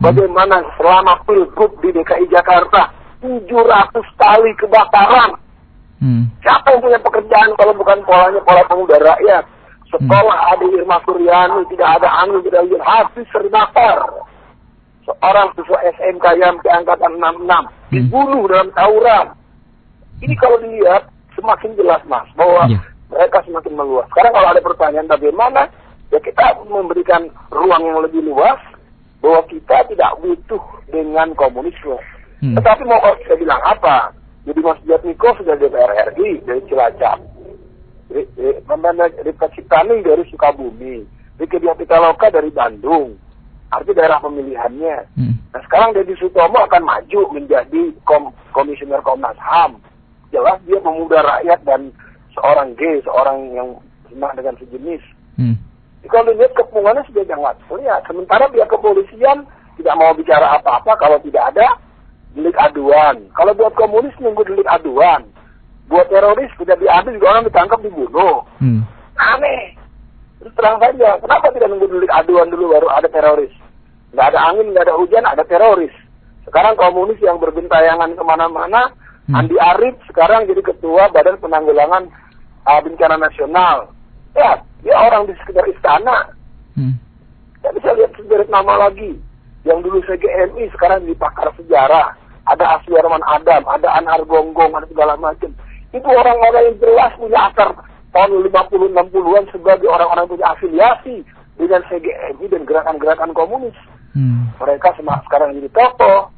Bagaimana selama pilgub di DKI Jakarta 700 kali kebakaran. Hmm. Siapa yang punya pekerjaan kalau bukan polanya pola pemuda rakyat? Sekolah ada Irma Suryani, tidak ada angin, tidak ada. Hafiz Sernafar. Seorang siswa SMK yang di angkatan 66. Dibunuh dalam tawuran. Ini kalau dilihat, semakin jelas mas, bahwa Iya. mereka semakin meluas. Sekarang kalau ada pertanyaan bagaimana, ya kita memberikan ruang yang lebih luas, bahwa kita tidak butuh dengan komunisme. Hmm. Tetapi mau saya bilang apa? Jadi Mas Jatmiko sudah DPR RI dari Cilacap. Ri- Ri- Pembana Rika Ciptani dari Sukabumi. Rika Diah Pitaloka dari Bandung. Arti daerah pemilihannya. Hmm. Nah sekarang Deddy Sutomo akan maju menjadi kom komisioner Komnas HAM. Jelas dia pemuda rakyat dan seorang gay, seorang yang senang dengan sejenis. Hmm. Kalau dilihat kepungannya sudah sangat terlihat. Sementara pihak kepolisian tidak mau bicara apa-apa kalau tidak ada delik aduan. Kalau buat komunis nunggu delik aduan. Buat teroris tidak diambil juga orang ditangkap dibunuh. Hmm. Aneh. Terus terang saja, kenapa tidak nunggu delik aduan dulu baru ada teroris? Nggak ada angin, nggak ada hujan, ada teroris. Sekarang komunis yang berbentayangan ke mana-mana, Hmm. Andi Arief sekarang jadi ketua Badan Penanggulangan uh, Bencana Nasional. Ya, dia orang di sekitar istana. Hmm. Saya bisa lihat sederet nama lagi. Yang dulu CGMI sekarang jadi pakar sejarah. Ada Aswarman Adam, ada Anar Gonggong, ada segala macam. Itu orang-orang yang jelas punya akar tahun 50-60-an sebagai orang-orang punya afiliasi dengan CGMI dan gerakan-gerakan komunis. Hmm. Mereka sekarang jadi tokoh,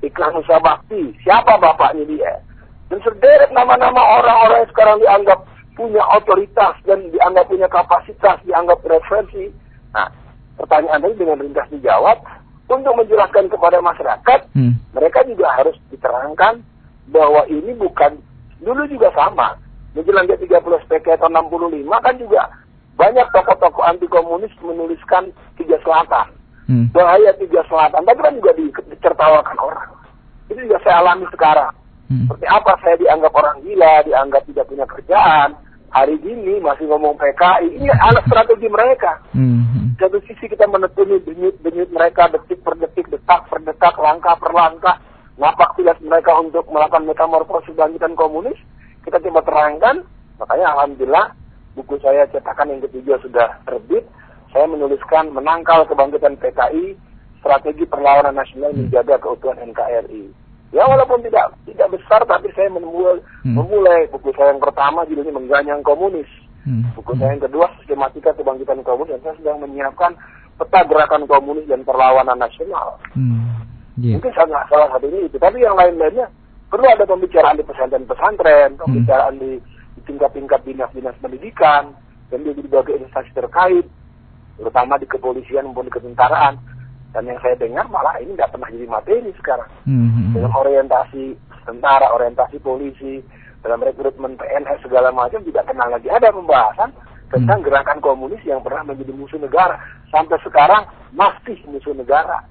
iklan usaha bakti. Siapa bapaknya dia? Dan sederet nama-nama orang-orang yang sekarang dianggap punya otoritas dan dianggap punya kapasitas, dianggap referensi. Nah, pertanyaan tadi dengan ringkas dijawab, untuk menjelaskan kepada masyarakat, Hmm. mereka juga harus diterangkan bahwa ini bukan, dulu juga sama. Menjelang G30 SPK tahun 65 kan juga banyak tokoh-tokoh anti komunis menuliskan tiga selatan Hmm. bahaya tiga selatan tapi kan juga di- dicertawakan orang itu juga saya alami sekarang Hmm. seperti apa saya dianggap orang gila dianggap tidak punya kerjaan hari ini masih ngomong PKI ini alat strategi mereka. Hmm. satu sisi kita menekuni denyut-denyut mereka detik per detik detak per detak langkah per langkah. Napak tilas mereka untuk melakukan metamorfosis bangkitan komunis. Kita coba terangkan. Makanya alhamdulillah buku saya cetakan yang ketiga sudah terbit. Saya menuliskan menangkal kebangkitan PKI strategi perlawanan nasional menjaga keutuhan NKRI ya walaupun tidak tidak besar tapi saya memulai, Hmm. memulai buku saya yang pertama judulnya mengganyang komunis Hmm. Buku saya yang kedua, Sistematika Kebangkitan Komunis, dan saya sedang menyiapkan peta gerakan komunis dan perlawanan nasional. Hmm. Iya. Mungkin sangat salah satunya itu, tapi yang lain-lainnya perlu ada pembicaraan di pesantren-pesantren, pembicaraan di, di tingkat-tingkat dinas-dinas pendidikan, dan di berbagai instansi terkait, terutama di kepolisian maupun di ketentaraan. Dan yang saya dengar malah ini tidak pernah jadi materi sekarang. Hmm. Dengan orientasi tentara, orientasi polisi, dalam rekrutmen PNS segala macam tidak pernah lagi ada pembahasan tentang gerakan komunis yang pernah menjadi musuh negara sampai sekarang masih musuh negara.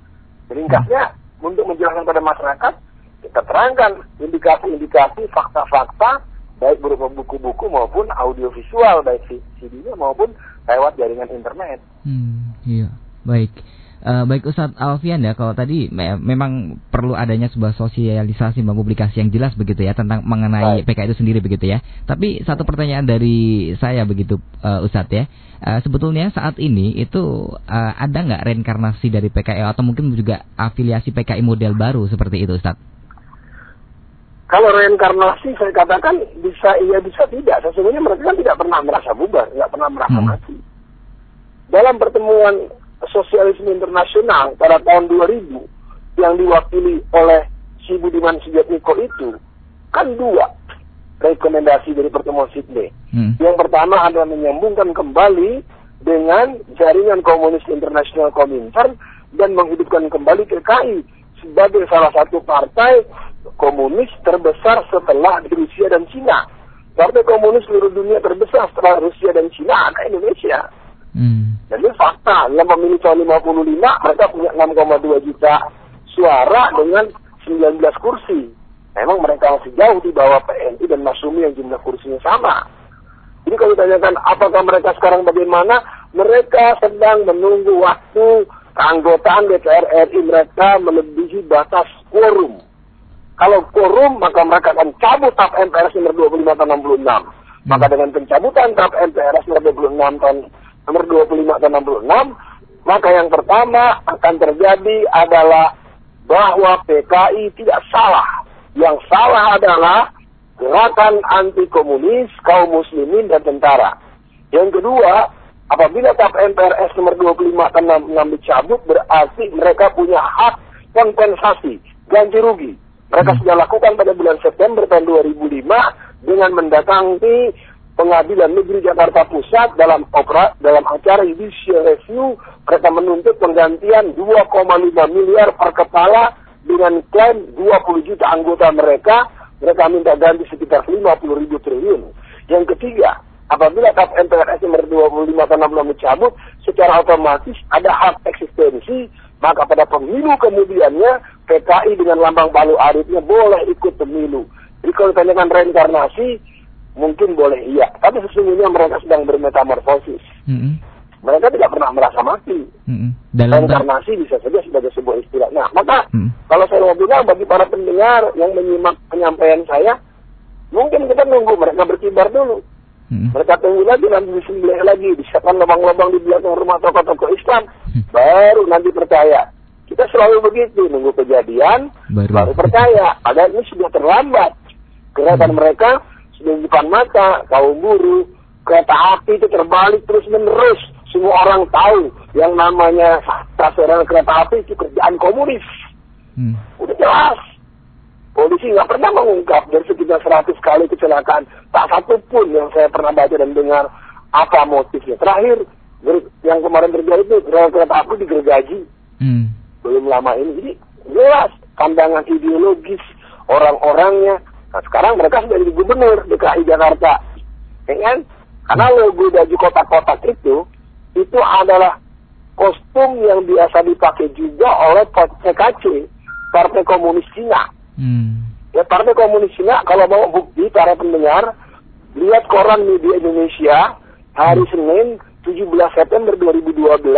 Ringkasnya untuk menjelaskan pada masyarakat kita terangkan indikasi-indikasi fakta-fakta baik berupa buku-buku maupun audiovisual baik CD-nya maupun lewat jaringan internet. Hmm, iya, baik. Eh, baik Ustadz Alfian ya, kalau tadi me- memang perlu adanya sebuah sosialisasi dan publikasi yang jelas begitu ya tentang mengenai. PK itu sendiri begitu ya. Tapi satu pertanyaan dari saya begitu eh, Ustadz ya, Eh, sebetulnya saat ini itu eh, ada nggak reinkarnasi dari PKI atau mungkin juga afiliasi PKI model baru seperti itu Ustadz? Kalau reinkarnasi saya katakan bisa iya bisa tidak. Sesungguhnya mereka kan tidak pernah merasa bubar, tidak pernah merasa Hmm. mati. Dalam pertemuan sosialisme internasional pada tahun 2000 yang diwakili oleh si Budiman Sujatmiko itu kan dua rekomendasi dari pertemuan Sydney. Hmm. Yang pertama adalah menyambungkan kembali dengan jaringan komunis internasional Komintern dan menghidupkan kembali PKI sebagai salah satu partai komunis terbesar setelah di Rusia dan Cina. Partai komunis seluruh dunia terbesar setelah Rusia dan Cina ada Indonesia. Hmm. Dan fakta. Dalam pemilu tahun 55 mereka punya 6,2 juta suara dengan 19 kursi. Memang mereka masih jauh di bawah PNI dan Masumi yang jumlah kursinya sama. Jadi kalau ditanyakan apakah mereka sekarang bagaimana, mereka sedang menunggu waktu keanggotaan DPR RI mereka melebihi batas quorum. Kalau quorum, maka mereka akan cabut tap MPRS nomor 25 tahun 66. Maka dengan pencabutan TAP MPRS nomor 26 tahun nomor 25 tahun 66, maka yang pertama akan terjadi adalah bahwa PKI tidak salah. Yang salah adalah gerakan anti komunis, kaum muslimin dan tentara. Yang kedua, apabila TAP MPRS nomor 25 tahun 66 dicabut berarti mereka punya hak kompensasi ganti rugi. Mereka sudah lakukan pada bulan September tahun 2005 dengan mendatangi Pengadilan Negeri Jakarta Pusat dalam opera, dalam acara judicial review mereka menuntut penggantian 2,5 miliar per kepala dengan klaim 20 juta anggota mereka mereka minta ganti sekitar 50 ribu triliun. Yang ketiga, apabila TAP MPRS nomor 25 tahun 66 dicabut, secara otomatis ada hak eksistensi, maka pada pemilu kemudiannya PKI dengan lambang palu aritnya boleh ikut pemilu. Jadi kalau ditanyakan reinkarnasi, mungkin boleh iya. Tapi sesungguhnya mereka sedang bermetamorfosis. Mm-mm. Mereka tidak pernah merasa mati. Mm-mm. Dalam Reinkarnasi bisa saja sebagai sebuah istilah. Nah, maka Mm. kalau saya mau bilang bagi para pendengar yang menyimak penyampaian saya, mungkin kita nunggu mereka berkibar dulu. Mm-mm. Mereka tunggu lagi nanti disembelih lagi, disiapkan lubang-lubang di belakang rumah tokoh-tokoh Islam, Hmm. baru nanti percaya. Kita selalu begitu, nunggu kejadian, Baru. baru, percaya. Padahal ini sudah terlambat. Gerakan Hmm. mereka depan mata, kaum buruh, kereta api itu terbalik terus menerus. Semua orang tahu yang namanya sasaran kereta api itu kerjaan komunis. Mm. Udah jelas. Polisi nggak pernah mengungkap dari sekitar 100 kali kecelakaan. Tak satu pun yang saya pernah baca dan dengar apa motifnya. Terakhir, yang kemarin terjadi itu rel kereta api digergaji. Mm. Belum lama ini. Jadi jelas pandangan ideologis orang-orangnya. Nah, sekarang mereka sudah jadi gubernur DKI Jakarta. Ya kan? Karena logo baju kotak-kotak itu, itu adalah kostum yang biasa dipakai juga oleh PKC, Partai Komunis Cina. Mm. Ya Partai Komunis Cina kalau mau bukti para pendengar lihat koran media Indonesia hari Senin 17 September 2012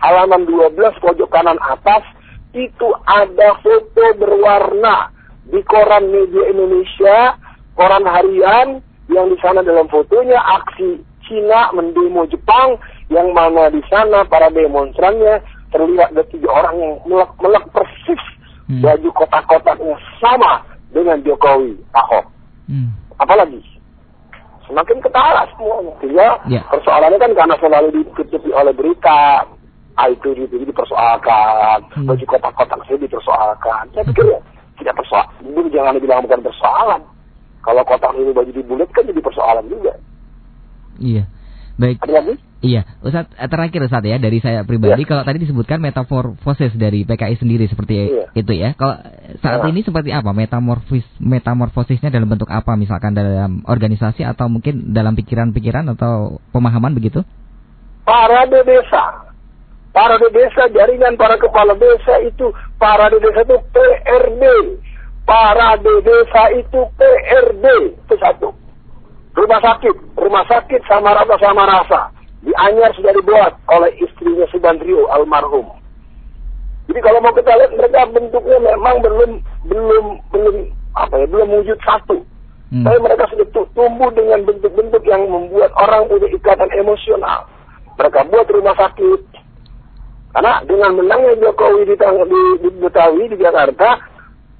halaman 12 pojok kanan atas itu ada foto berwarna di koran media Indonesia koran harian yang di sana dalam fotonya aksi Cina mendemo Jepang yang mana di sana para demonstrannya terlihat ada tiga orang yang melek, melek persis Hmm. baju kotak-kotaknya sama dengan Jokowi Ahok. Mm. Apalagi semakin ketara semuanya. Tinggal Ya. persoalannya kan karena selalu ditutupi oleh berita. Ah, itu itu dipersoalkan, Hmm. baju kotak-kotak saya dipersoalkan. Saya pikir ya tidak persoal. Dulu jangan dibilang bukan persoalan. Kalau kotak ini baju dibulet kan jadi persoalan juga. Iya. Baik. Ada lagi? Iya, Ustaz, eh, terakhir Ustaz ya dari saya pribadi Ya. kalau tadi disebutkan metamorfosis dari PKI sendiri seperti Iya. itu ya. Kalau saat Ya. ini seperti apa metamorfis metamorfosisnya dalam bentuk apa misalkan dalam organisasi atau mungkin dalam pikiran-pikiran atau pemahaman begitu? Parade desa. Parade desa, jaringan para kepala desa itu, parade desa itu PRD. Parade desa itu PRD. Itu satu. Rumah sakit, rumah sakit sama rasa sama rasa. Di Anyar sudah dibuat oleh istrinya Subandrio almarhum. Jadi kalau mau kita lihat mereka bentuknya memang belum belum belum apa ya belum wujud satu. Hmm. Tapi mereka sudah tu- tumbuh dengan bentuk-bentuk yang membuat orang punya ikatan emosional. Mereka buat rumah sakit. Karena dengan menangnya Jokowi di, di, di Betawi, di Jakarta,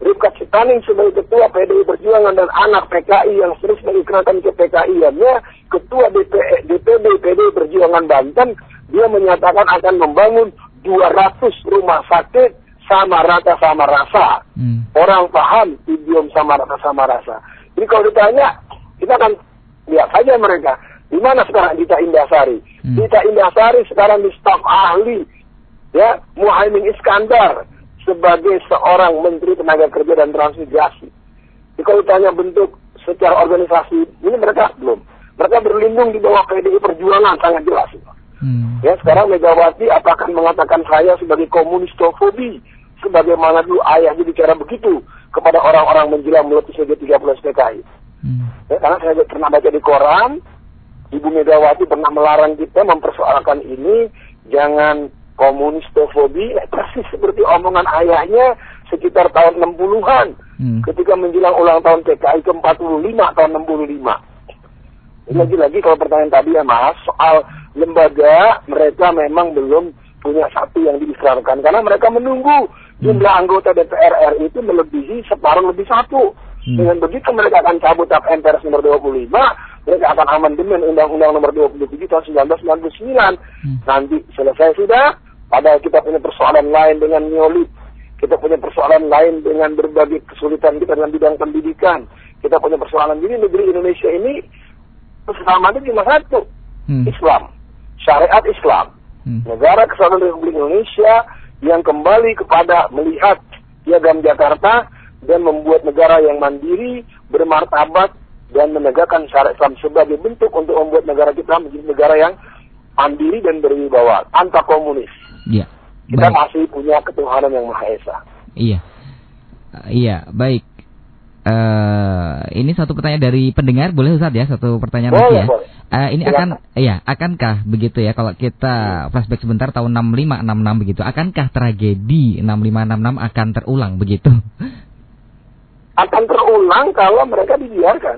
Rifkat Sitaning sebagai ketua PDI Perjuangan dan anak PKI yang terus mengikrarkan ke PKI-annya, ketua DP, DPD PDI Perjuangan Banten, dia menyatakan akan membangun 200 rumah sakit sama rata sama rasa Hmm. orang paham idiom sama rasa sama rasa. Jadi kalau ditanya, kita akan lihat saja mereka. Di mana sekarang Dita Indasari? Hmm. Dita Indasari sekarang di staf ahli, ya Muhaimin Iskandar sebagai seorang Menteri Tenaga Kerja dan Transmigrasi. Jadi kalau ditanya bentuk secara organisasi, ini mereka belum. Mereka berlindung di bawah PDI Perjuangan sangat jelas. Hmm. Ya sekarang Megawati apakah mengatakan saya sebagai komunistofobi sebagaimana dulu ayahnya bicara begitu kepada orang-orang menjelang meletus G13 PKI. Hmm. Ya, karena saya pernah baca di koran, Ibu Megawati pernah melarang kita mempersoalkan ini, jangan komunistofobi, ya, persis seperti omongan ayahnya sekitar tahun 60-an, Hmm. ketika menjelang ulang tahun PKI ke-45 tahun 65. Lagi-lagi kalau pertanyaan tadi ya Mas, soal lembaga mereka memang belum punya satu yang diislamkan karena mereka menunggu jumlah anggota DPR RI itu melebihi separuh lebih satu. Hmm. Dengan begitu mereka akan cabut tap MPRS nomor 25, mereka akan amandemen Undang-Undang nomor 27 tahun 1999. Hmm. Nanti selesai sudah, padahal kita punya persoalan lain dengan neolit. Kita punya persoalan lain dengan berbagai kesulitan kita dalam bidang pendidikan. Kita punya persoalan jadi negeri Indonesia ini keselamatan cuma satu, Hmm. Islam, syariat Islam. Hmm. Negara Kesatuan Republik Indonesia yang kembali kepada melihat piagam Jakarta dan membuat negara yang mandiri, bermartabat, dan menegakkan syariat Islam sebagai bentuk untuk membuat negara kita menjadi negara yang mandiri dan berwibawa, anti komunis. Iya. Kita Baik. masih punya ketuhanan yang Maha Esa. Iya. Uh, Iya, baik. Eh, ini satu pertanyaan dari pendengar, boleh Ustaz ya? Satu pertanyaan Boleh, lagi ya. boleh. Eh, ini Silakan. akan iya, akankah begitu ya kalau kita flashback sebentar tahun 65 66 begitu, akankah tragedi 65 66 akan terulang begitu? (laughs) Akan terulang kalau mereka dibiarkan.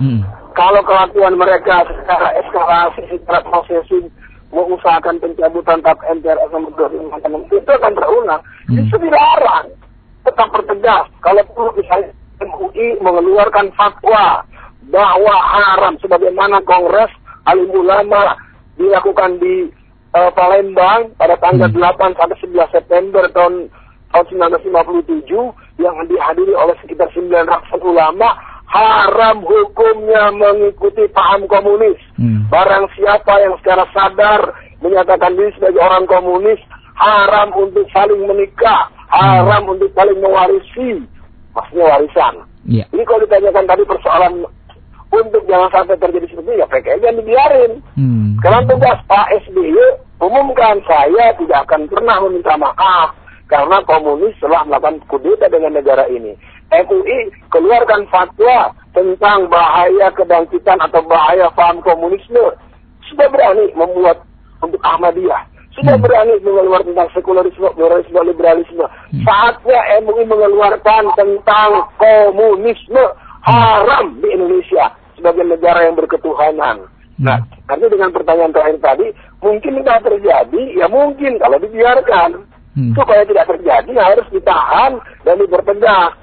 Hmm. Kalau kelakuan mereka secara eskalasi, secara processing, mengusahakan pencabutan tap MPR nomor 25 itu akan terulang. Hmm. Itu dilarang. Tetap bertegas. Kalau perlu misalnya MUI mengeluarkan fatwa bahwa haram sebagaimana Kongres Alim Ulama dilakukan di eh, Palembang pada tanggal Hmm. 8 sampai 11 September tahun tahun 1957 yang dihadiri oleh sekitar 900 ulama haram hukumnya mengikuti paham komunis. Hmm. Barang siapa yang secara sadar menyatakan diri sebagai orang komunis haram untuk saling menikah, haram untuk saling mewarisi, maksudnya warisan. Iya. Ini kalau ditanyakan tadi persoalan untuk jangan sampai terjadi seperti itu, ya PKI jangan dibiarin. Hmm. Sekarang tugas Pak SBY umumkan saya tidak akan pernah meminta maaf karena komunis telah melakukan kudeta dengan negara ini. MUI keluarkan fatwa tentang bahaya kebangkitan atau bahaya paham komunisme. Sudah berani membuat untuk Ahmadiyah. Sudah Hmm. berani mengeluarkan tentang sekularisme, pluralisme, liberalisme. Saatnya MUI mengeluarkan tentang komunisme haram di Indonesia sebagai negara yang berketuhanan. Nah, artinya dengan pertanyaan terakhir tadi, mungkin tidak terjadi, ya mungkin kalau dibiarkan. Hmm. Supaya tidak terjadi harus ditahan dan dipertegas.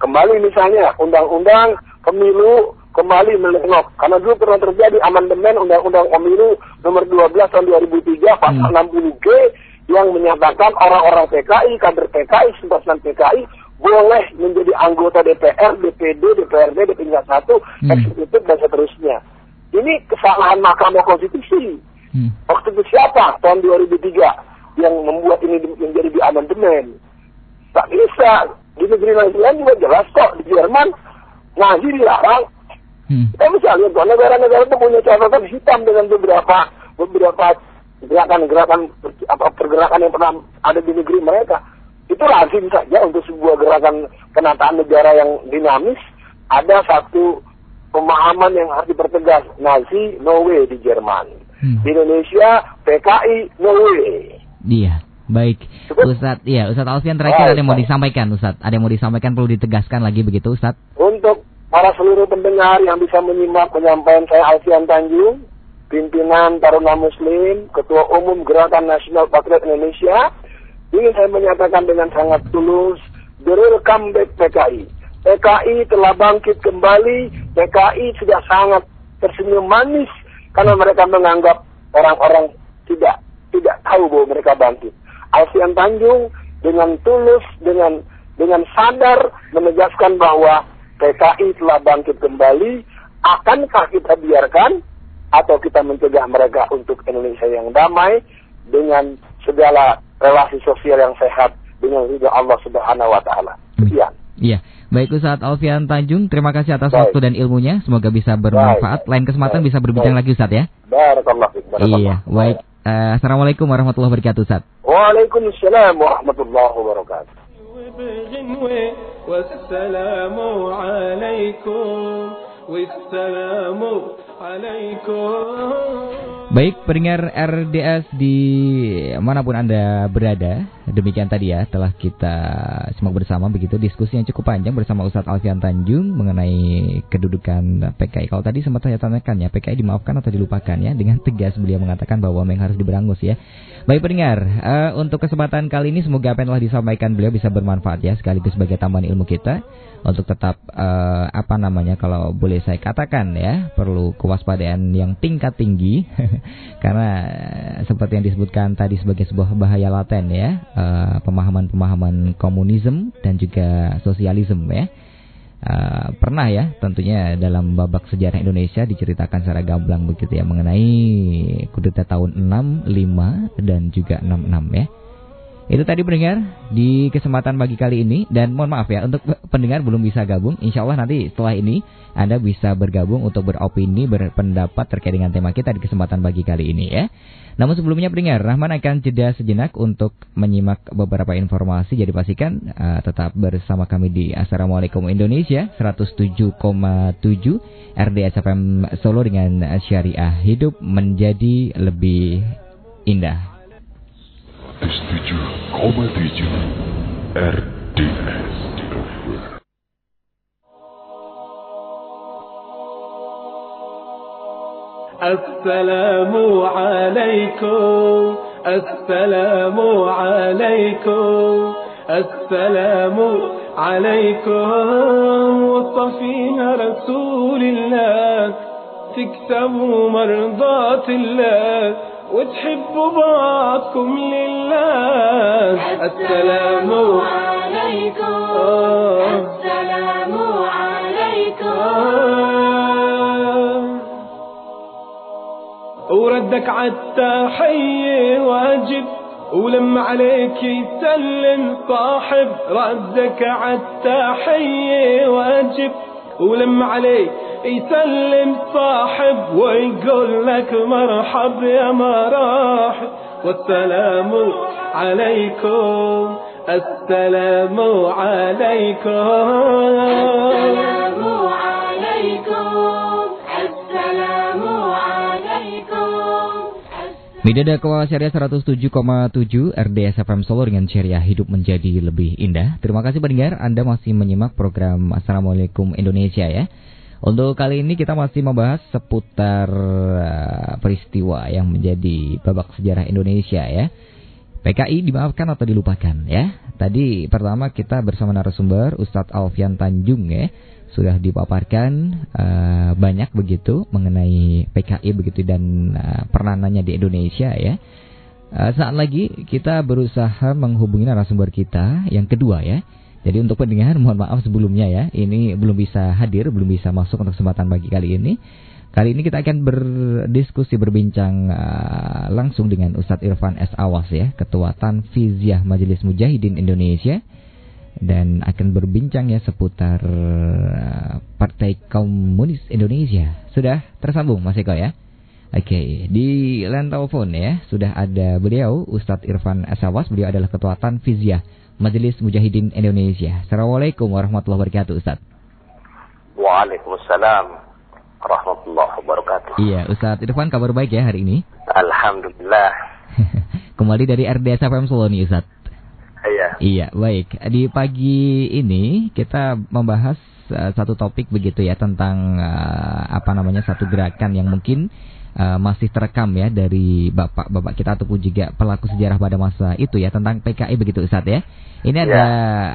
Kembali misalnya undang-undang pemilu kembali menengok. Karena dulu pernah terjadi amandemen undang-undang pemilu nomor 12 tahun 2003 pasal Hmm. 60G yang menyatakan orang-orang PKI, kader PKI, simpatisan PKI boleh menjadi anggota DPR, DPD, DPRD, DPD 1, Hmm. eksekutif dan seterusnya. Ini kesalahan Mahkamah Konstitusi. Hmm. Waktu itu siapa tahun 2003 yang membuat ini di- menjadi di amandemen? Tak bisa. Di negeri lain juga jelas kok. Di Jerman ngaji dilarang. Hmm. Kita bisa lihat negara-negara itu punya catatan hitam dengan beberapa beberapa gerakan-gerakan apa pergerakan yang pernah ada di negeri mereka. Itu lazim saja untuk sebuah gerakan penataan negara yang dinamis ada satu pemahaman yang harus dipertegas. Nazi no way di Jerman. Hmm. Di Indonesia PKI no way. Iya, baik. Cukup? Ustadz, iya, Ustadz Alfian terakhir ada yang mau disampaikan, Ustadz. Ada yang mau disampaikan perlu ditegaskan lagi begitu, Ustadz? Untuk para seluruh pendengar yang bisa menyimak penyampaian saya Alfian Tanjung, pimpinan Taruna Muslim, Ketua Umum Gerakan Nasional Patriot Indonesia, ingin saya menyatakan dengan sangat tulus, the real comeback PKI. PKI telah bangkit kembali, PKI sudah sangat tersenyum manis karena mereka menganggap orang-orang tidak tidak tahu bahwa mereka bangkit. Alfian Tanjung dengan tulus, dengan dengan sadar menegaskan bahwa PKI telah bangkit kembali, akankah kita biarkan atau kita mencegah mereka untuk Indonesia yang damai dengan segala relasi sosial yang sehat dengan ridha Allah Subhanahu wa taala. Sekian. Iya, baik Ustadz Alfian Tanjung, terima kasih atas Baik. waktu dan ilmunya. Semoga bisa bermanfaat. Baik. Lain kesempatan Baik. bisa berbincang Baik. lagi Ustadz ya. Barakallah. barakallah. Iya, baik. Eh, Assalamualaikum warahmatullahi wabarakatuh Ustadz. Waalaikumsalam warahmatullahi wabarakatuh. والسلام عليكم والسلام Baik, pendengar RDS di mana pun Anda berada, demikian tadi ya telah kita simak bersama begitu diskusi yang cukup panjang bersama Ustadz Alfian Tanjung mengenai kedudukan PKI. Kalau tadi sempat saya tanyakan ya PKI dimaafkan atau dilupakan ya dengan tegas beliau mengatakan bahwa memang harus diberangus ya. Baik pendengar, uh, untuk kesempatan kali ini semoga apa yang telah disampaikan beliau bisa bermanfaat ya sekaligus sebagai tambahan ilmu kita untuk tetap uh, apa namanya kalau boleh saya katakan ya perlu kewaspadaan yang tingkat tinggi (laughs) karena uh, seperti yang disebutkan tadi sebagai sebuah bahaya laten ya uh, pemahaman-pemahaman komunisme dan juga sosialisme ya Uh, pernah ya tentunya dalam babak sejarah Indonesia diceritakan secara gamblang begitu ya mengenai kudeta tahun 65 dan juga 66 ya. Itu tadi pendengar di kesempatan pagi kali ini dan mohon maaf ya untuk pendengar belum bisa gabung. Insya Allah nanti setelah ini Anda bisa bergabung untuk beropini berpendapat terkait dengan tema kita di kesempatan pagi kali ini ya. Namun sebelumnya pendengar Rahman akan jeda sejenak untuk menyimak beberapa informasi. Jadi pastikan uh, tetap bersama kami di Assalamualaikum Indonesia 107,7 RDS FM Solo dengan syariah hidup menjadi lebih indah. 107,7 RDS السلام عليكم السلام عليكم السلام عليكم. وصفينا رسول الله تكسبوا مرضات الله. وتحبوا بعضكم لله. السلام عليكم. السلام عليكم. وردك عالتحية واجب ولما عليك يسلم صاحب. ردك عالتحية واجب. ولما عليك يسلم صاحب ويقول لك مرحب يا مراحب والسلام عليكم السلام عليكم السلام عليكم. Midada Kawa Syariah 107,7 RDS FM Solo dengan syariah hidup menjadi lebih indah. Terima kasih pendengar, Anda masih menyimak program Assalamualaikum Indonesia ya. Untuk kali ini kita masih membahas seputar uh, peristiwa yang menjadi babak sejarah Indonesia ya. PKI dimaafkan atau dilupakan ya. Tadi pertama kita bersama narasumber Ustadz Alfian Tanjung ya sudah dipaparkan uh, banyak begitu mengenai PKI begitu dan uh, peranannya di Indonesia ya. Uh, saat lagi kita berusaha menghubungi narasumber kita yang kedua ya. Jadi untuk pendengar mohon maaf sebelumnya ya, ini belum bisa hadir, belum bisa masuk untuk kesempatan pagi kali ini. Kali ini kita akan berdiskusi berbincang uh, langsung dengan Ustadz Irfan S. Awas ya, Ketua Tanfiziah Majelis Mujahidin Indonesia dan akan berbincang ya seputar uh, Partai Komunis Indonesia. Sudah tersambung Mas Eko ya? Oke, di line telepon ya sudah ada beliau Ustadz Irfan Asawas, beliau adalah Ketua Tanfiziah Majelis Mujahidin Indonesia. Assalamualaikum warahmatullahi wabarakatuh Ustadz. Waalaikumsalam warahmatullahi wabarakatuh. Iya, Ustadz Irfan kabar baik ya hari ini? Alhamdulillah. (laughs) Kembali dari RDS FM Solo nih Ustadz. Iya. Iya, baik. Di pagi ini kita membahas uh, satu topik begitu ya tentang uh, apa namanya satu gerakan yang mungkin uh, masih terekam ya dari bapak-bapak kita ataupun juga pelaku sejarah pada masa itu ya tentang PKI begitu Ustaz ya. Ini ada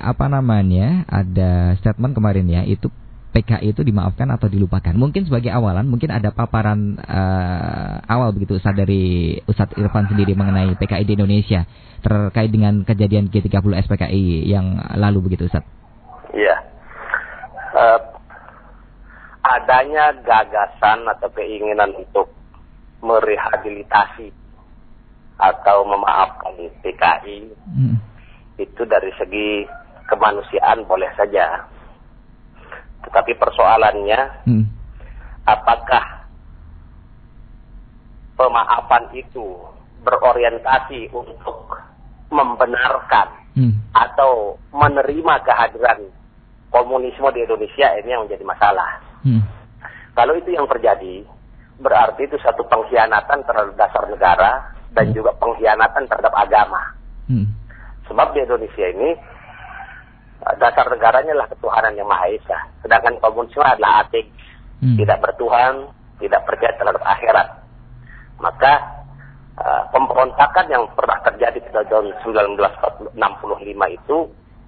apa namanya? Ada statement kemarin ya itu PKI itu dimaafkan atau dilupakan. Mungkin sebagai awalan, mungkin ada paparan uh, awal begitu Ustaz dari Ustadz Irfan sendiri mengenai PKI di Indonesia terkait dengan kejadian G30 SPKI yang lalu begitu Ustaz. Iya. Uh, adanya gagasan atau keinginan untuk merehabilitasi atau memaafkan PKI Hmm. itu dari segi kemanusiaan boleh saja. Tetapi persoalannya Hmm. apakah pemaafan itu berorientasi untuk membenarkan Hmm. atau menerima kehadiran komunisme di Indonesia ini yang menjadi masalah. Hmm. Kalau itu yang terjadi, berarti itu satu pengkhianatan terhadap dasar negara dan juga pengkhianatan terhadap agama. Hmm. Sebab di Indonesia ini dasar negaranya adalah ketuhanan yang Maha Esa. Sedangkan komunisme adalah ateis, Hmm. tidak bertuhan, tidak percaya terhadap akhirat. Maka eh, pemberontakan yang pernah terjadi pada tahun 1965 itu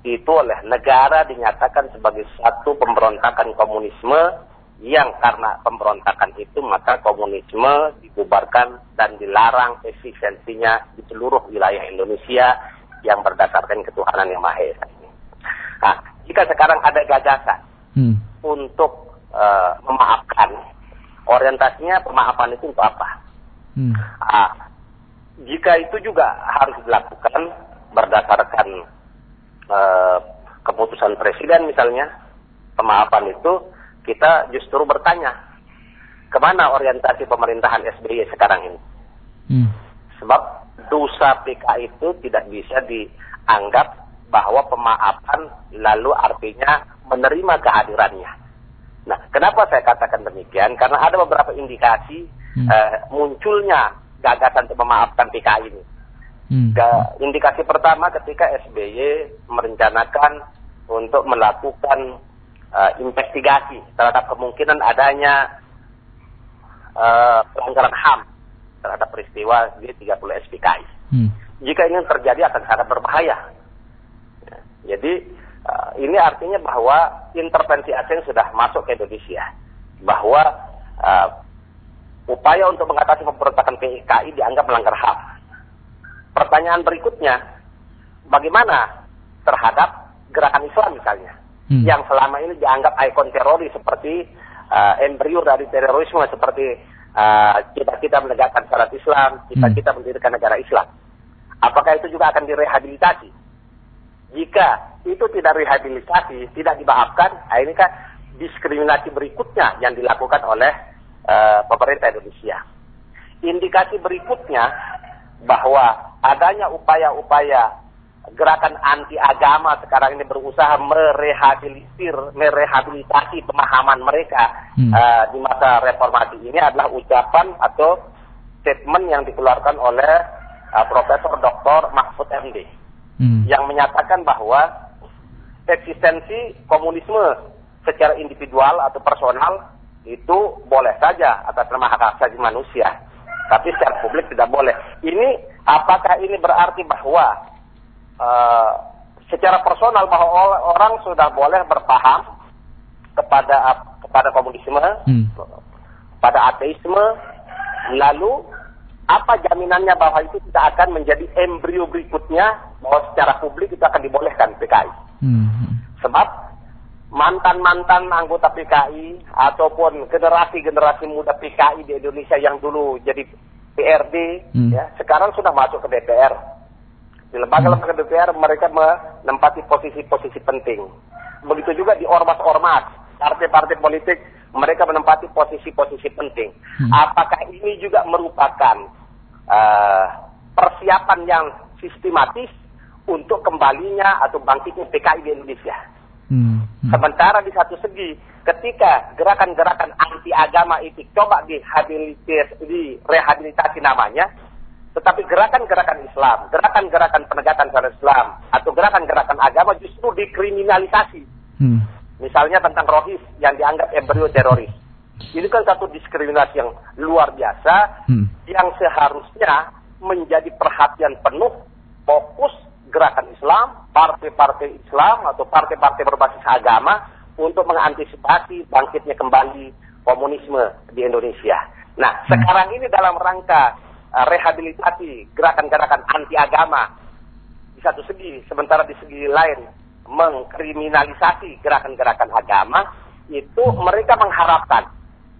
itu oleh negara dinyatakan sebagai satu pemberontakan komunisme yang karena pemberontakan itu maka komunisme dibubarkan dan dilarang eksistensinya di seluruh wilayah Indonesia yang berdasarkan ketuhanan yang Maha Esa. Nah, jika sekarang ada gagasan Hmm. untuk eh, memaafkan, orientasinya pemaafan itu untuk apa? Hmm. Ah, jika itu juga harus dilakukan berdasarkan eh, keputusan presiden misalnya, pemaafan itu kita justru bertanya ke mana orientasi pemerintahan SBY sekarang ini? Hmm. Sebab dosa PK itu tidak bisa dianggap bahwa pemaafan lalu artinya menerima kehadirannya. Nah, kenapa saya katakan demikian? Karena ada beberapa indikasi Hmm. eh, munculnya gagasan untuk memaafkan PKI ini. Hmm. Indikasi pertama ketika SBY merencanakan untuk melakukan eh, investigasi terhadap kemungkinan adanya eh, pelanggaran HAM terhadap peristiwa G30 SPKI. Hmm. Jika ini terjadi akan sangat berbahaya. Jadi eh, ini artinya bahwa intervensi asing sudah masuk ke Indonesia. Bahwa eh, upaya untuk mengatasi pemberontakan PKI dianggap melanggar HAM. Pertanyaan berikutnya, bagaimana terhadap gerakan Islam misalnya, Hmm. yang selama ini dianggap ikon teroris seperti eh, embrio dari terorisme seperti eh, kita-kita menegakkan syarat Islam, kita-kita mendirikan negara Islam. Apakah itu juga akan direhabilitasi? Jika itu tidak rehabilitasi, tidak dimaafkan, nah ini kan diskriminasi berikutnya yang dilakukan oleh eh, pemerintah Indonesia. Indikasi berikutnya bahwa adanya upaya-upaya gerakan anti agama sekarang ini berusaha merehabilitir, merehabilitasi pemahaman mereka Hmm. eh, di masa reformasi ini adalah ucapan atau statement yang dikeluarkan oleh eh, Profesor Dr. Mahfud MD Hmm. yang menyatakan bahwa eksistensi komunisme secara individual atau personal itu boleh saja atas nama hak asasi manusia, tapi secara publik tidak boleh. Ini apakah ini berarti bahwa eh, secara personal bahwa orang sudah boleh berpaham kepada kepada komunisme, Hmm. pada ateisme, lalu apa jaminannya bahwa itu tidak akan menjadi embrio berikutnya bahwa secara publik itu akan dibolehkan PKI. Hmm. Sebab mantan-mantan anggota PKI ataupun generasi-generasi muda PKI di Indonesia yang dulu jadi PRD, Hmm. ya, sekarang sudah masuk ke DPR. Di lembaga-lembaga DPR mereka menempati posisi-posisi penting. Begitu juga di ormas-ormas, partai-partai politik mereka menempati posisi-posisi penting. Hmm. Apakah ini juga merupakan eh, persiapan yang sistematis untuk kembalinya atau bangkitnya PKI di Indonesia? Hmm. Hmm. Sementara di satu segi, ketika gerakan-gerakan anti agama itu coba dihabilitas, direhabilitasi namanya, tetapi gerakan-gerakan Islam, gerakan-gerakan penegakan syariat Islam, atau gerakan-gerakan agama justru dikriminalisasi. Hmm. Misalnya tentang rohis yang dianggap embrio teroris. Ini kan satu diskriminasi yang luar biasa, Hmm. yang seharusnya menjadi perhatian penuh fokus gerakan Islam, partai-partai Islam atau partai-partai berbasis agama untuk mengantisipasi bangkitnya kembali komunisme di Indonesia. Nah, sekarang ini dalam rangka uh, rehabilitasi gerakan-gerakan anti agama di satu segi, sementara di segi lain mengkriminalisasi gerakan-gerakan agama, itu mereka mengharapkan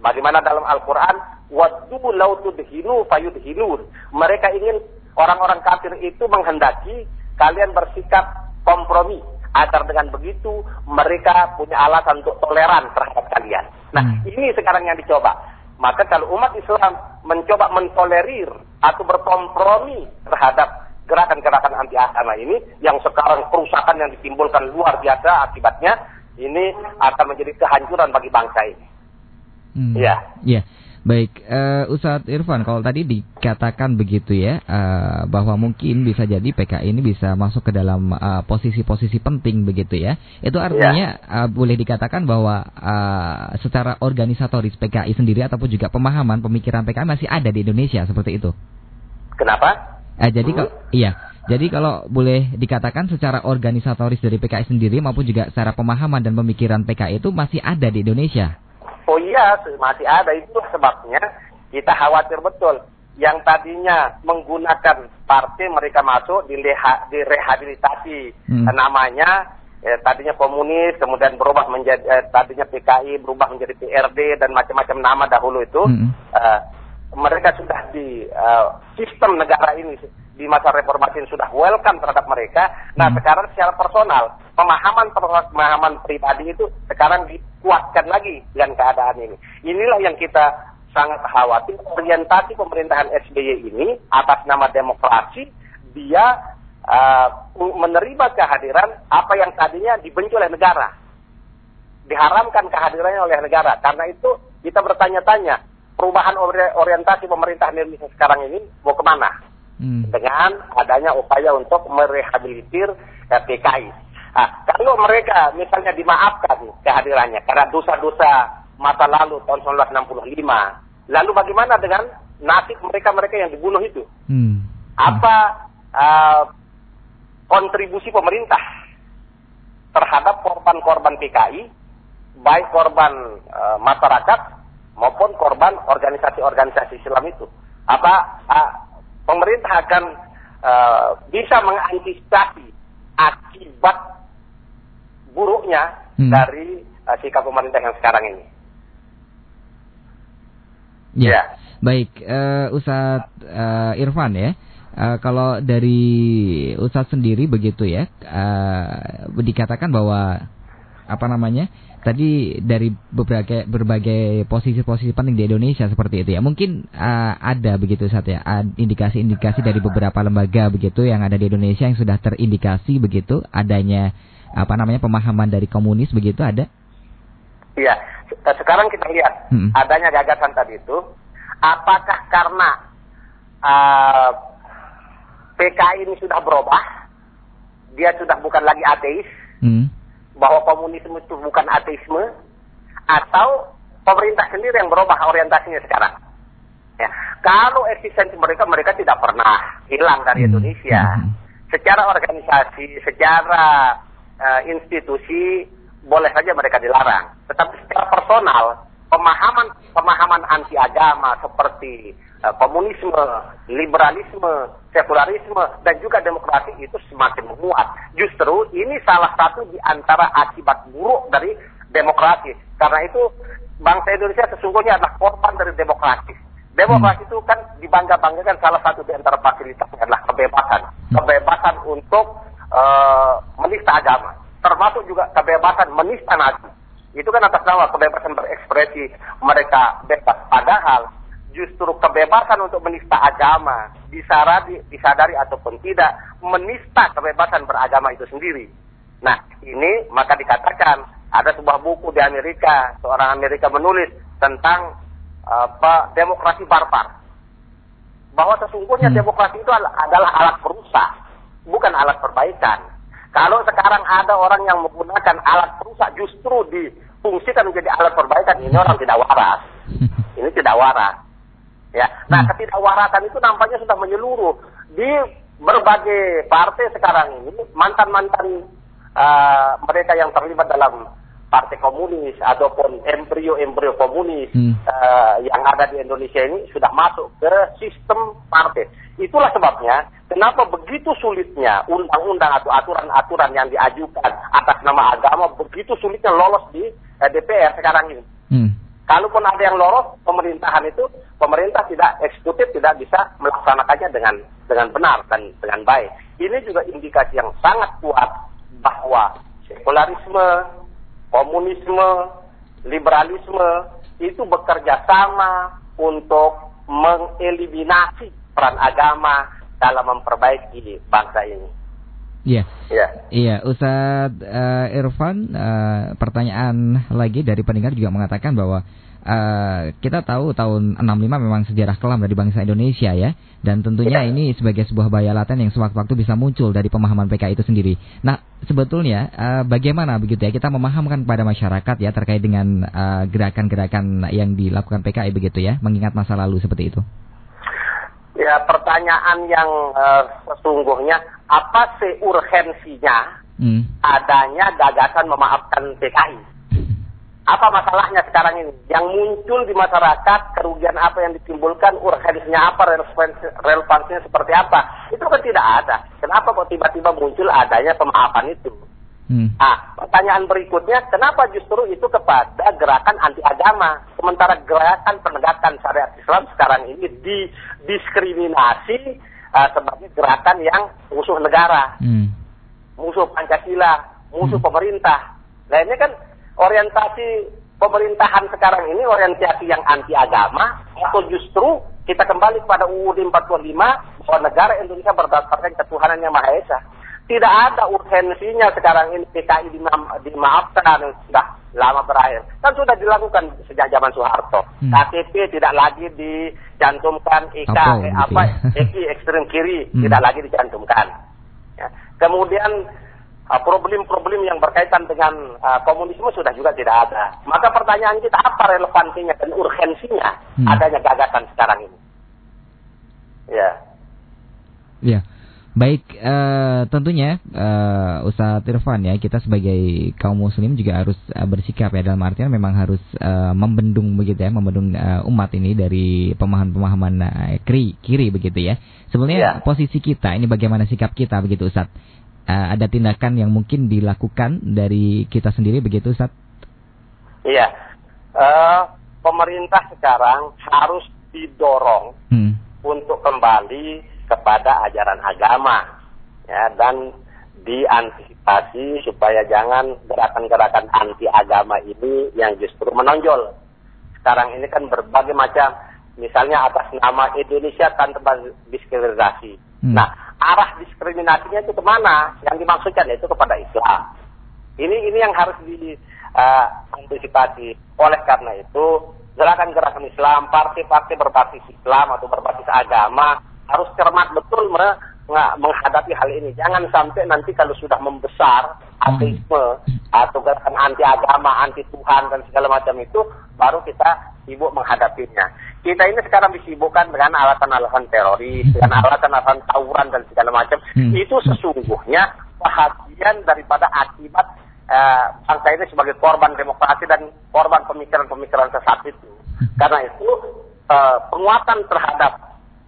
bagaimana dalam Al-Quran, waddu lau tudhinu fayudhinun. Mereka ingin orang-orang kafir itu menghendaki kalian bersikap kompromi agar dengan begitu mereka punya alasan untuk toleran terhadap kalian. Nah, Hmm. ini sekarang yang dicoba. Maka kalau umat Islam mencoba mentolerir atau berkompromi terhadap gerakan-gerakan anti agama ini yang sekarang kerusakan yang ditimbulkan luar biasa akibatnya ini akan menjadi kehancuran bagi bangsa ini. Hmm. Iya. Ya. Baik, uh, Ustadz Irfan, kalau tadi dikatakan begitu ya, uh, bahwa mungkin bisa jadi PKI ini bisa masuk ke dalam eh, posisi-posisi uh, penting begitu ya. Itu artinya ya. uh, boleh dikatakan bahwa uh, secara organisatoris PKI sendiri ataupun juga pemahaman pemikiran PKI masih ada di Indonesia seperti itu. Kenapa? Uh, jadi kalau iya, jadi kalau boleh dikatakan secara organisatoris dari PKI sendiri maupun juga secara pemahaman dan pemikiran PKI itu masih ada di Indonesia. Oh iya, masih ada. Itu sebabnya kita khawatir betul. Yang tadinya menggunakan partai mereka masuk di direhabilitasi hmm. namanya eh, tadinya komunis kemudian berubah menjadi eh, tadinya PKI berubah menjadi PRD dan macam-macam nama dahulu itu hmm. eh, mereka sudah di uh, sistem negara ini di masa reformasi sudah welcome terhadap mereka. Nah, hmm. sekarang secara personal, pemahaman pemahaman pribadi itu sekarang dikuatkan lagi dengan keadaan ini. Inilah yang kita sangat khawatir orientasi pemerintahan SBY ini atas nama demokrasi dia uh, menerima kehadiran apa yang tadinya dibenci oleh negara. Diharamkan kehadirannya oleh negara. Karena itu kita bertanya-tanya, perubahan orientasi pemerintahan Indonesia sekarang ini mau ke mana? hmm. dengan adanya upaya untuk merehabilitir eh, PKI. Nah, kalau mereka misalnya dimaafkan kehadirannya karena dosa-dosa masa lalu tahun 1965, lalu bagaimana dengan nasib mereka-mereka yang dibunuh itu? Hmm. Apa uh, kontribusi pemerintah terhadap korban-korban PKI, baik korban uh, masyarakat maupun korban organisasi-organisasi Islam itu? Apa uh, pemerintah akan uh, bisa mengantisipasi akibat buruknya hmm. dari uh, sikap pemerintah yang sekarang ini. Ya, ya. baik, uh, Ustadz uh, Irfan ya. Uh, kalau dari Ustadz sendiri begitu ya, uh, dikatakan bahwa apa namanya tadi dari berbagai berbagai posisi-posisi penting di Indonesia seperti itu ya mungkin uh, ada begitu saat ya indikasi-indikasi dari beberapa lembaga begitu yang ada di Indonesia yang sudah terindikasi begitu adanya apa namanya pemahaman dari komunis begitu ada iya sekarang kita lihat hmm. adanya gagasan tadi itu apakah karena uh, PKI ini sudah berubah dia sudah bukan lagi ateis hmm bahwa komunisme itu bukan ateisme atau pemerintah sendiri yang berubah orientasinya sekarang. Ya, kalau eksistensi mereka mereka tidak pernah hilang dari hmm. Indonesia. Hmm. Secara organisasi, secara uh, institusi boleh saja mereka dilarang. Tetapi secara personal, pemahaman pemahaman anti agama seperti uh, komunisme, liberalisme, sekularisme dan juga demokrasi itu semakin menguat. Justru ini salah satu di antara akibat buruk dari demokrasi. Karena itu bangsa Indonesia sesungguhnya adalah korban dari demokrasi. Demokrasi hmm. itu kan dibangga-banggakan salah satu di antara fasilitasnya adalah kebebasan. Hmm. Kebebasan untuk uh, menista agama. Termasuk juga kebebasan menista nabi. Itu kan atas nama kebebasan berekspresi mereka bebas. Padahal justru kebebasan untuk menista agama disadari, disadari ataupun tidak menista kebebasan beragama itu sendiri. Nah, ini maka dikatakan ada sebuah buku di Amerika, seorang Amerika menulis tentang apa demokrasi barbar. Bahwa sesungguhnya hmm. demokrasi itu adalah alat perusak, bukan alat perbaikan. Kalau sekarang ada orang yang menggunakan alat perusak justru difungsikan menjadi alat perbaikan, ini orang tidak waras. (laughs) Ini tidak waras. Ya, nah hmm. ketidakwaratan itu nampaknya sudah menyeluruh di berbagai partai sekarang ini mantan-mantan uh, mereka yang terlibat dalam partai komunis ataupun embrio-embrio komunis hmm. uh, yang ada di Indonesia ini sudah masuk ke sistem partai. Itulah sebabnya kenapa begitu sulitnya undang-undang atau aturan-aturan yang diajukan atas nama agama begitu sulitnya lolos di uh, DPR sekarang ini. Hmm. Kalaupun ada yang lolos pemerintahan itu, pemerintah tidak eksekutif tidak bisa melaksanakannya dengan dengan benar dan dengan baik. Ini juga indikasi yang sangat kuat bahwa sekularisme, komunisme, liberalisme itu bekerja sama untuk mengeliminasi peran agama dalam memperbaiki bangsa ini. Iya. Iya. Iya, Ustaz uh, Irfan uh, pertanyaan lagi dari pendengar juga mengatakan bahwa uh, kita tahu tahun 65 memang sejarah kelam dari bangsa Indonesia ya. Dan tentunya Ya. ini sebagai sebuah bahaya laten yang sewaktu-waktu bisa muncul dari pemahaman PKI itu sendiri. Nah, sebetulnya uh, bagaimana begitu ya kita memahamkan kepada masyarakat ya terkait dengan uh, gerakan-gerakan yang dilakukan PKI begitu ya, mengingat masa lalu seperti itu. Ya, pertanyaan yang eh, sesungguhnya apa sih urgensinya Hmm. adanya gagasan memaafkan PKI? Apa masalahnya sekarang ini? Yang muncul di masyarakat, kerugian apa yang ditimbulkan, urgensinya apa, relevansi- relevansinya seperti apa? Itu kan tidak ada. Kenapa kok tiba-tiba muncul adanya pemaafan itu? Hmm. Ah, pertanyaan berikutnya, kenapa justru itu kepada gerakan anti agama, sementara gerakan penegakan syariat Islam sekarang ini didiskriminasi ah, sebagai gerakan yang musuh negara, Hmm. musuh Pancasila, musuh pemerintah. Nah ini kan orientasi pemerintahan sekarang ini orientasi yang anti agama, atau justru kita kembali kepada UUD 45 bahwa negara Indonesia berdasarkan ketuhanan yang Maha Esa. Tidak ada urgensinya sekarang ini PKI dima- dimaafkan sudah lama berakhir. Kan sudah dilakukan sejak zaman Soeharto. Hmm. KTP tidak lagi dicantumkan IK, Apa eh, gitu apa ya? EKI ekstrem kiri Hmm. tidak lagi dicantumkan. Ya. Kemudian problem-problem yang berkaitan dengan uh, komunisme sudah juga tidak ada. Maka pertanyaan kita apa relevansinya dan urgensinya Hmm. adanya gagasan sekarang ini? Ya. Ya, baik. eh, tentunya eh, Ustadz Irfan ya, kita sebagai kaum muslim juga harus eh, bersikap ya dalam artian memang harus eh, membendung begitu ya, membendung eh, umat ini dari pemahaman-pemahaman eh, kiri, kiri begitu ya. Sebenarnya Ya. posisi kita ini bagaimana sikap kita begitu Ustadz? Eh, ada tindakan yang mungkin dilakukan dari kita sendiri begitu Ustadz? Iya. Eh, pemerintah sekarang harus didorong Hmm. untuk kembali kepada ajaran agama ya dan diantisipasi supaya jangan gerakan-gerakan anti agama ini yang justru menonjol. Sekarang ini kan berbagai macam misalnya atas nama Indonesia tanpa diskriminasi. Hmm. Nah, arah diskriminasinya itu ke mana? Yang dimaksudkan itu kepada Islam. Ini ini yang harus diantisipasi. Oleh karena itu, gerakan-gerakan Islam, partai-partai berbasis Islam atau berbasis agama harus cermat betul menghadapi hal ini. Jangan sampai nanti kalau sudah membesar ateisme atau gerakan anti agama, anti Tuhan dan segala macam itu, baru kita sibuk menghadapinya. Kita ini sekarang disibukkan dengan alasan-alasan teroris, dengan alasan-alasan tawuran dan segala macam. Hmm. Itu sesungguhnya bahagian daripada akibat eh, bangsa ini sebagai korban demokrasi dan korban pemikiran-pemikiran sesat itu. Karena itu eh, penguatan terhadap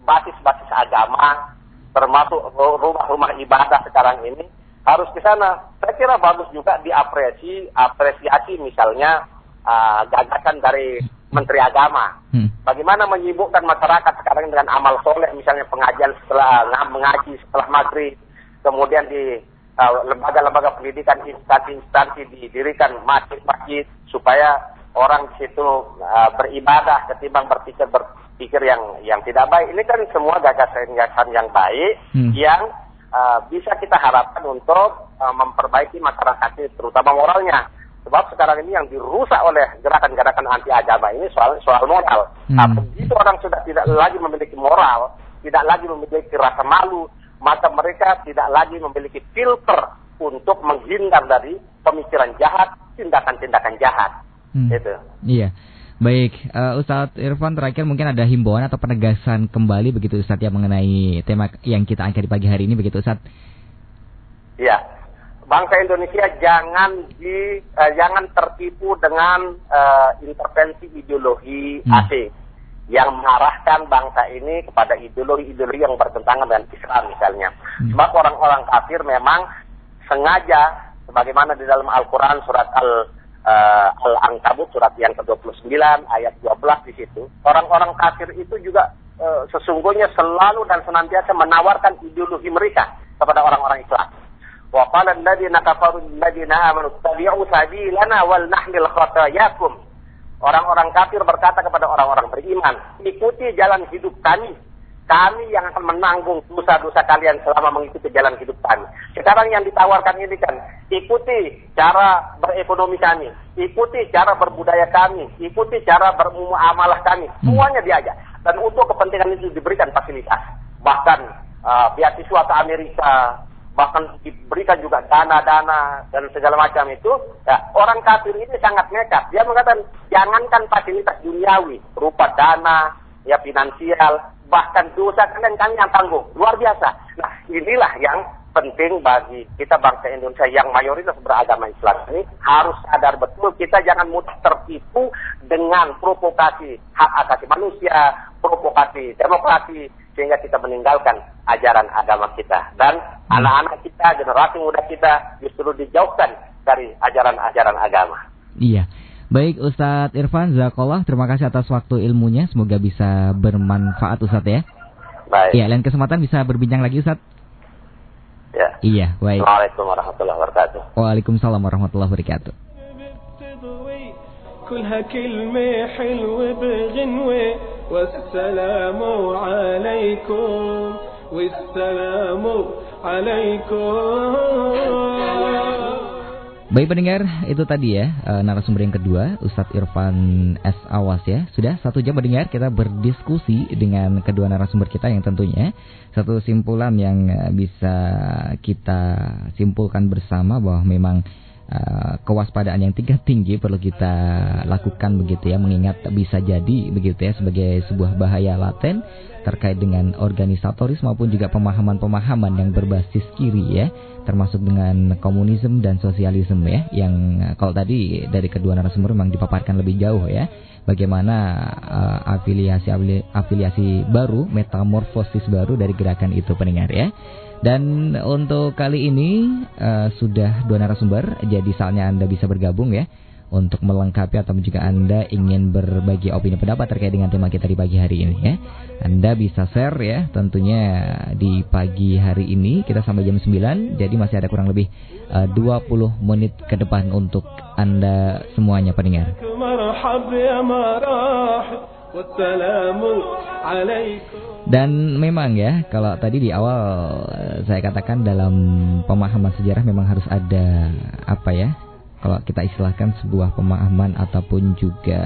basis-basis agama, termasuk rumah-rumah ibadah sekarang ini harus ke sana. Saya kira bagus juga diapresiasi, apresiasi misalnya eh, gagasan dari Menteri Agama. Hmm. Bagaimana menyibukkan masyarakat sekarang dengan amal soleh, misalnya pengajian setelah ng- mengaji setelah maghrib, kemudian di uh, lembaga-lembaga pendidikan instansi-instansi didirikan masjid-masjid supaya orang di situ uh, beribadah ketimbang berpikir berpikir yang yang tidak baik. Ini kan semua gagasan-gagasan yang baik Hmm. yang uh, bisa kita harapkan untuk uh, memperbaiki masyarakat ini, terutama moralnya. Sebab sekarang ini yang dirusak oleh gerakan-gerakan anti agama ini soal soal moral. Hmm. Nah, begitu orang sudah tidak lagi memiliki moral, tidak lagi memiliki rasa malu, maka mereka tidak lagi memiliki filter untuk menghindar dari pemikiran jahat, tindakan-tindakan jahat. Hmm. Gitu. Iya. Baik, eh, Ustadz Irfan terakhir mungkin ada himbauan atau penegasan kembali begitu Ustadz ya mengenai tema yang kita angkat di pagi hari ini begitu Ustadz. Ya, bangsa Indonesia jangan di eh, jangan tertipu dengan eh, intervensi ideologi Hmm. asing yang mengarahkan bangsa ini kepada ideologi-ideologi yang bertentangan dengan Islam misalnya. Hmm. Sebab orang-orang kafir memang sengaja sebagaimana di dalam Al-Qur'an surat Al eh, Al-Ankabut surat yang ke-29 ayat 12 di situ. Orang-orang kafir itu juga eh, sesungguhnya selalu dan senantiasa menawarkan ideologi mereka kepada orang-orang Islam. Wa qala alladziina kafaru alladziina aamanu ittabi'u sabilana wal nahmil khatayakum. Orang-orang kafir berkata kepada orang-orang beriman, ikuti jalan hidup kami. Kami yang akan menanggung dosa-dosa kalian selama mengikuti jalan hidup kami. Sekarang yang ditawarkan ini kan, ikuti cara berekonomi kami, ikuti cara berbudaya kami, ikuti cara bermuamalah kami, semuanya diajak. Dan untuk kepentingan itu diberikan fasilitas. Bahkan uh, beasiswa ke Amerika, bahkan diberikan juga dana-dana dan segala macam itu, ya, orang kafir ini sangat nekat. Dia mengatakan, jangankan fasilitas duniawi, berupa dana, ya finansial, bahkan dosa kalian kami yang tanggung. Luar biasa. Nah, inilah yang penting bagi kita bangsa Indonesia yang mayoritas beragama Islam ini harus sadar betul kita jangan mudah tertipu dengan provokasi hak asasi manusia, provokasi demokrasi sehingga kita meninggalkan ajaran agama kita dan anak-anak kita, generasi muda kita justru dijauhkan dari ajaran-ajaran agama. Iya. Baik Ustadz Irfan Zakolah, terima kasih atas waktu ilmunya. Semoga bisa bermanfaat Ustadz ya. Baik. Iya, lain kesempatan bisa berbincang lagi Ustadz. Ya. Iya, baik. Assalamualaikum warahmatullahi wabarakatuh. Waalaikumsalam warahmatullahi wabarakatuh. كلها كلمة حلوة بغنوة والسلام عليكم والسلام عليكم Baik pendengar, itu tadi ya uh, narasumber yang kedua, Ustadz Irfan S. Awas ya. Sudah satu jam mendengar kita berdiskusi dengan kedua narasumber kita yang tentunya satu simpulan yang uh, bisa kita simpulkan bersama bahwa memang uh, kewaspadaan yang tingkat tinggi perlu kita lakukan begitu ya, mengingat bisa jadi begitu ya sebagai sebuah bahaya laten terkait dengan organisatoris maupun juga pemahaman-pemahaman yang berbasis kiri ya termasuk dengan komunisme dan sosialisme ya yang kalau tadi dari kedua narasumber memang dipaparkan lebih jauh ya. Bagaimana uh, afiliasi afiliasi baru metamorfosis baru dari gerakan itu pendengar ya. Dan untuk kali ini uh, sudah dua narasumber jadi saatnya Anda bisa bergabung ya untuk melengkapi atau juga Anda ingin berbagi opini pendapat terkait dengan tema kita di pagi hari ini ya. Anda bisa share ya tentunya di pagi hari ini kita sampai jam 9 jadi masih ada kurang lebih uh, 20 menit ke depan untuk Anda semuanya pendengar. Dan memang ya, kalau tadi di awal eh, saya katakan dalam pemahaman sejarah memang harus ada apa ya? Kalau kita istilahkan sebuah pemahaman ataupun juga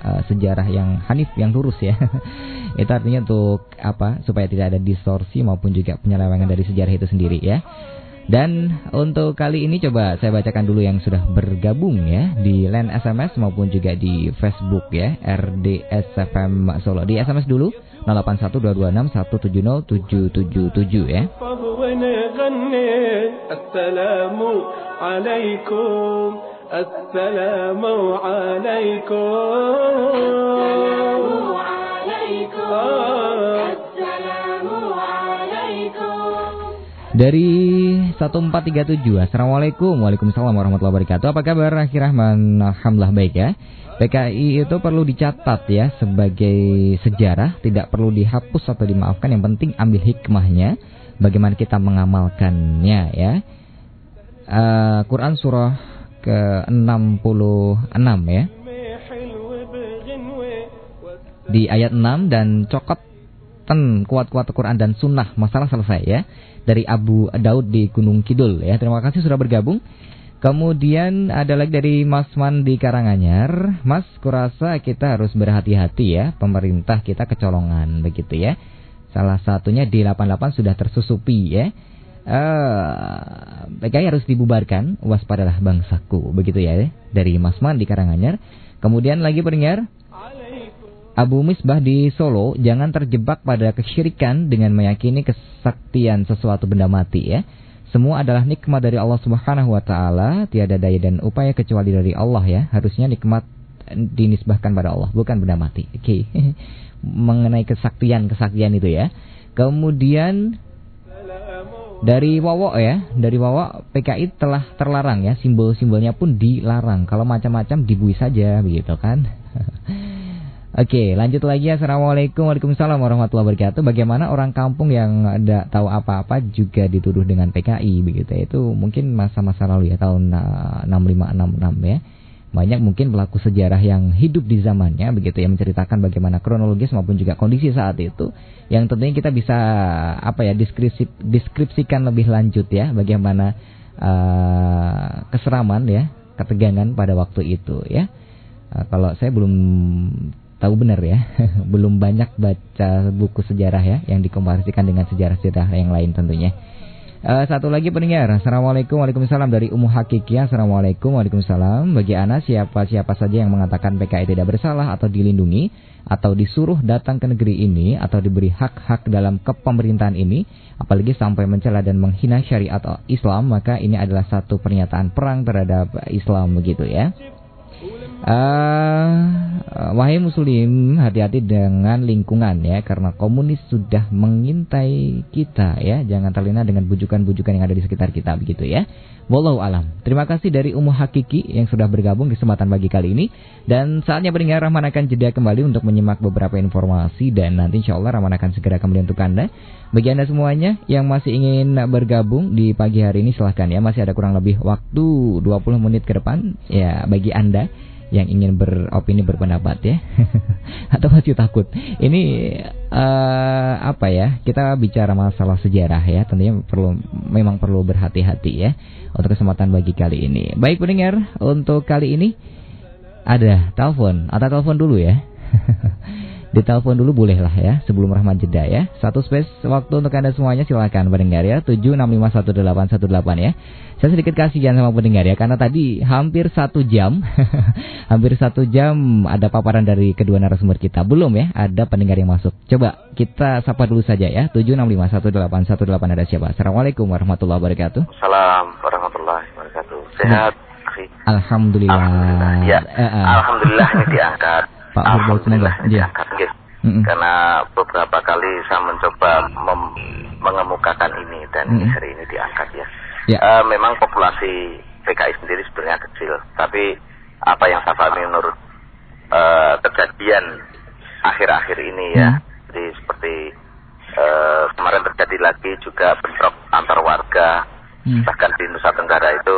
uh, sejarah yang hanif yang lurus ya. (laughs) Itu artinya untuk apa? Supaya tidak ada distorsi maupun juga penyelewengan dari sejarah itu sendiri ya dan untuk kali ini coba saya bacakan dulu yang sudah bergabung ya di line SMS maupun juga di Facebook ya RDSFM Solo. Di SMS dulu 081226170777 ya. Assalamu alaikum Assalamu Dari 1437 Assalamualaikum. Waalaikumsalam warahmatullahi wabarakatuh. Apa kabar Akhir Rahman? Alhamdulillah baik ya. PKI itu perlu dicatat ya sebagai sejarah, tidak perlu dihapus atau dimaafkan. Yang penting ambil hikmahnya, bagaimana kita mengamalkannya ya. Uh, Quran surah ke-66 ya. Di ayat 6 dan cokot ten kuat-kuat Quran dan sunnah. Masalah selesai ya dari Abu Daud di Gunung Kidul ya terima kasih sudah bergabung Kemudian ada lagi dari Mas Man di Karanganyar. Mas, kurasa kita harus berhati-hati ya. Pemerintah kita kecolongan begitu ya. Salah satunya di 88 sudah tersusupi ya. Uh, harus dibubarkan. Waspadalah bangsaku begitu ya. Dari Mas Man di Karanganyar. Kemudian lagi pendengar. Abu Misbah di Solo jangan terjebak pada kesyirikan dengan meyakini kesaktian sesuatu benda mati ya. Semua adalah nikmat dari Allah Subhanahu wa taala, tiada daya dan upaya kecuali dari Allah ya. Harusnya nikmat dinisbahkan pada Allah, bukan benda mati. Oke. Okay. (laughs) Mengenai kesaktian-kesaktian itu ya. Kemudian dari Wawo ya, dari Wawo PKI telah terlarang ya, simbol-simbolnya pun dilarang. Kalau macam-macam dibui saja begitu kan. (laughs) Oke, lanjut lagi. Assalamualaikum Waalaikumsalam warahmatullahi wabarakatuh. Bagaimana orang kampung yang tidak tahu apa-apa juga dituduh dengan PKI begitu Itu mungkin masa-masa lalu ya tahun 6566 uh, ya. banyak mungkin pelaku sejarah yang hidup di zamannya begitu ya menceritakan bagaimana kronologis maupun juga kondisi saat itu yang tentunya kita bisa apa ya deskripsi, deskripsikan lebih lanjut ya bagaimana uh, keseraman ya ketegangan pada waktu itu ya uh, kalau saya belum tahu benar ya (laughs) belum banyak baca buku sejarah ya yang dikomparasikan dengan sejarah-sejarah yang lain tentunya. Uh, satu lagi pendengar, Assalamualaikum Waalaikumsalam dari Umu Hakikia Assalamualaikum Waalaikumsalam. Bagi anak siapa-siapa saja yang mengatakan PKI tidak bersalah atau dilindungi Atau disuruh datang ke negeri ini Atau diberi hak-hak dalam kepemerintahan ini Apalagi sampai mencela dan menghina syariat Islam Maka ini adalah satu pernyataan perang terhadap Islam begitu ya Uh, wahai muslim, hati-hati dengan lingkungan ya karena komunis sudah mengintai kita ya. Jangan terlena dengan bujukan-bujukan yang ada di sekitar kita begitu ya. Wallahu alam. Terima kasih dari Umu Hakiki yang sudah bergabung di kesempatan pagi kali ini dan saatnya pendengar Rahman akan jeda kembali untuk menyimak beberapa informasi dan nanti insya Allah Rahman akan segera kembali untuk Anda. Bagi Anda semuanya yang masih ingin bergabung di pagi hari ini silahkan ya masih ada kurang lebih waktu 20 menit ke depan ya bagi Anda yang ingin beropini berpendapat ya. (laughs) Atau masih takut. Ini uh, apa ya kita bicara masalah sejarah ya. Tentunya perlu memang perlu berhati-hati ya untuk kesempatan bagi kali ini. Baik pendengar untuk kali ini ada telepon. Atau telepon dulu ya (laughs) Ditelepon dulu boleh lah ya sebelum Rahman jeda ya. Satu space waktu untuk Anda semuanya silakan pendengar ya. 7651818 ya. Saya sedikit kasihan sama pendengar ya karena tadi hampir satu jam (laughs) hampir satu jam ada paparan dari kedua narasumber kita. Belum ya ada pendengar yang masuk. Coba kita sapa dulu saja ya. 7651818 ada siapa? Assalamualaikum warahmatullahi wabarakatuh. Assalamualaikum warahmatullahi wabarakatuh. Sehat. Alhamdulillah. Alhamdulillah. Ya. Uh, uh. Alhamdulillah ini diangkat. Pak Alhamdulillah semoga. Ya. Mm -hmm. Karena beberapa kali saya mencoba mengemukakan ini dan mm -hmm. hari ini diangkat ya. ya. Uh, memang populasi PKI sendiri sebenarnya kecil, tapi apa yang saya pahami menurut uh, kejadian akhir-akhir ini ya, mm. jadi seperti uh, kemarin terjadi lagi juga bentrok antar warga, mm. bahkan di Nusa Tenggara itu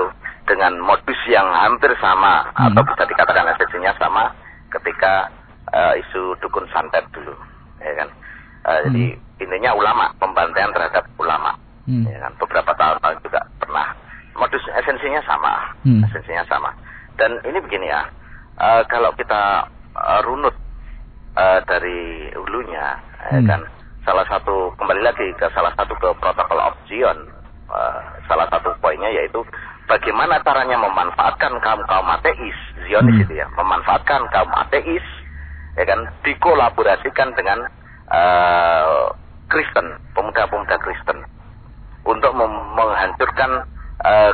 dengan modus yang hampir sama mm. atau bisa dikatakan esensinya sama ketika uh, isu dukun santet dulu, ya kan. Uh, hmm. Jadi intinya ulama, pembantaian terhadap ulama, hmm. ya kan. Beberapa tahun lalu juga pernah. Modus esensinya sama, hmm. esensinya sama. Dan ini begini ya, uh, kalau kita uh, runut uh, dari hulunya, ya hmm. ya kan. Salah satu kembali lagi ke salah satu ke protokol of Zion, uh, salah satu poinnya yaitu bagaimana caranya memanfaatkan kaum kaum ateis Zionis hmm. itu ya, memanfaatkan kaum ateis, ya kan, dikolaborasikan dengan uh, Kristen, pemuda-pemuda Kristen, untuk menghancurkan uh,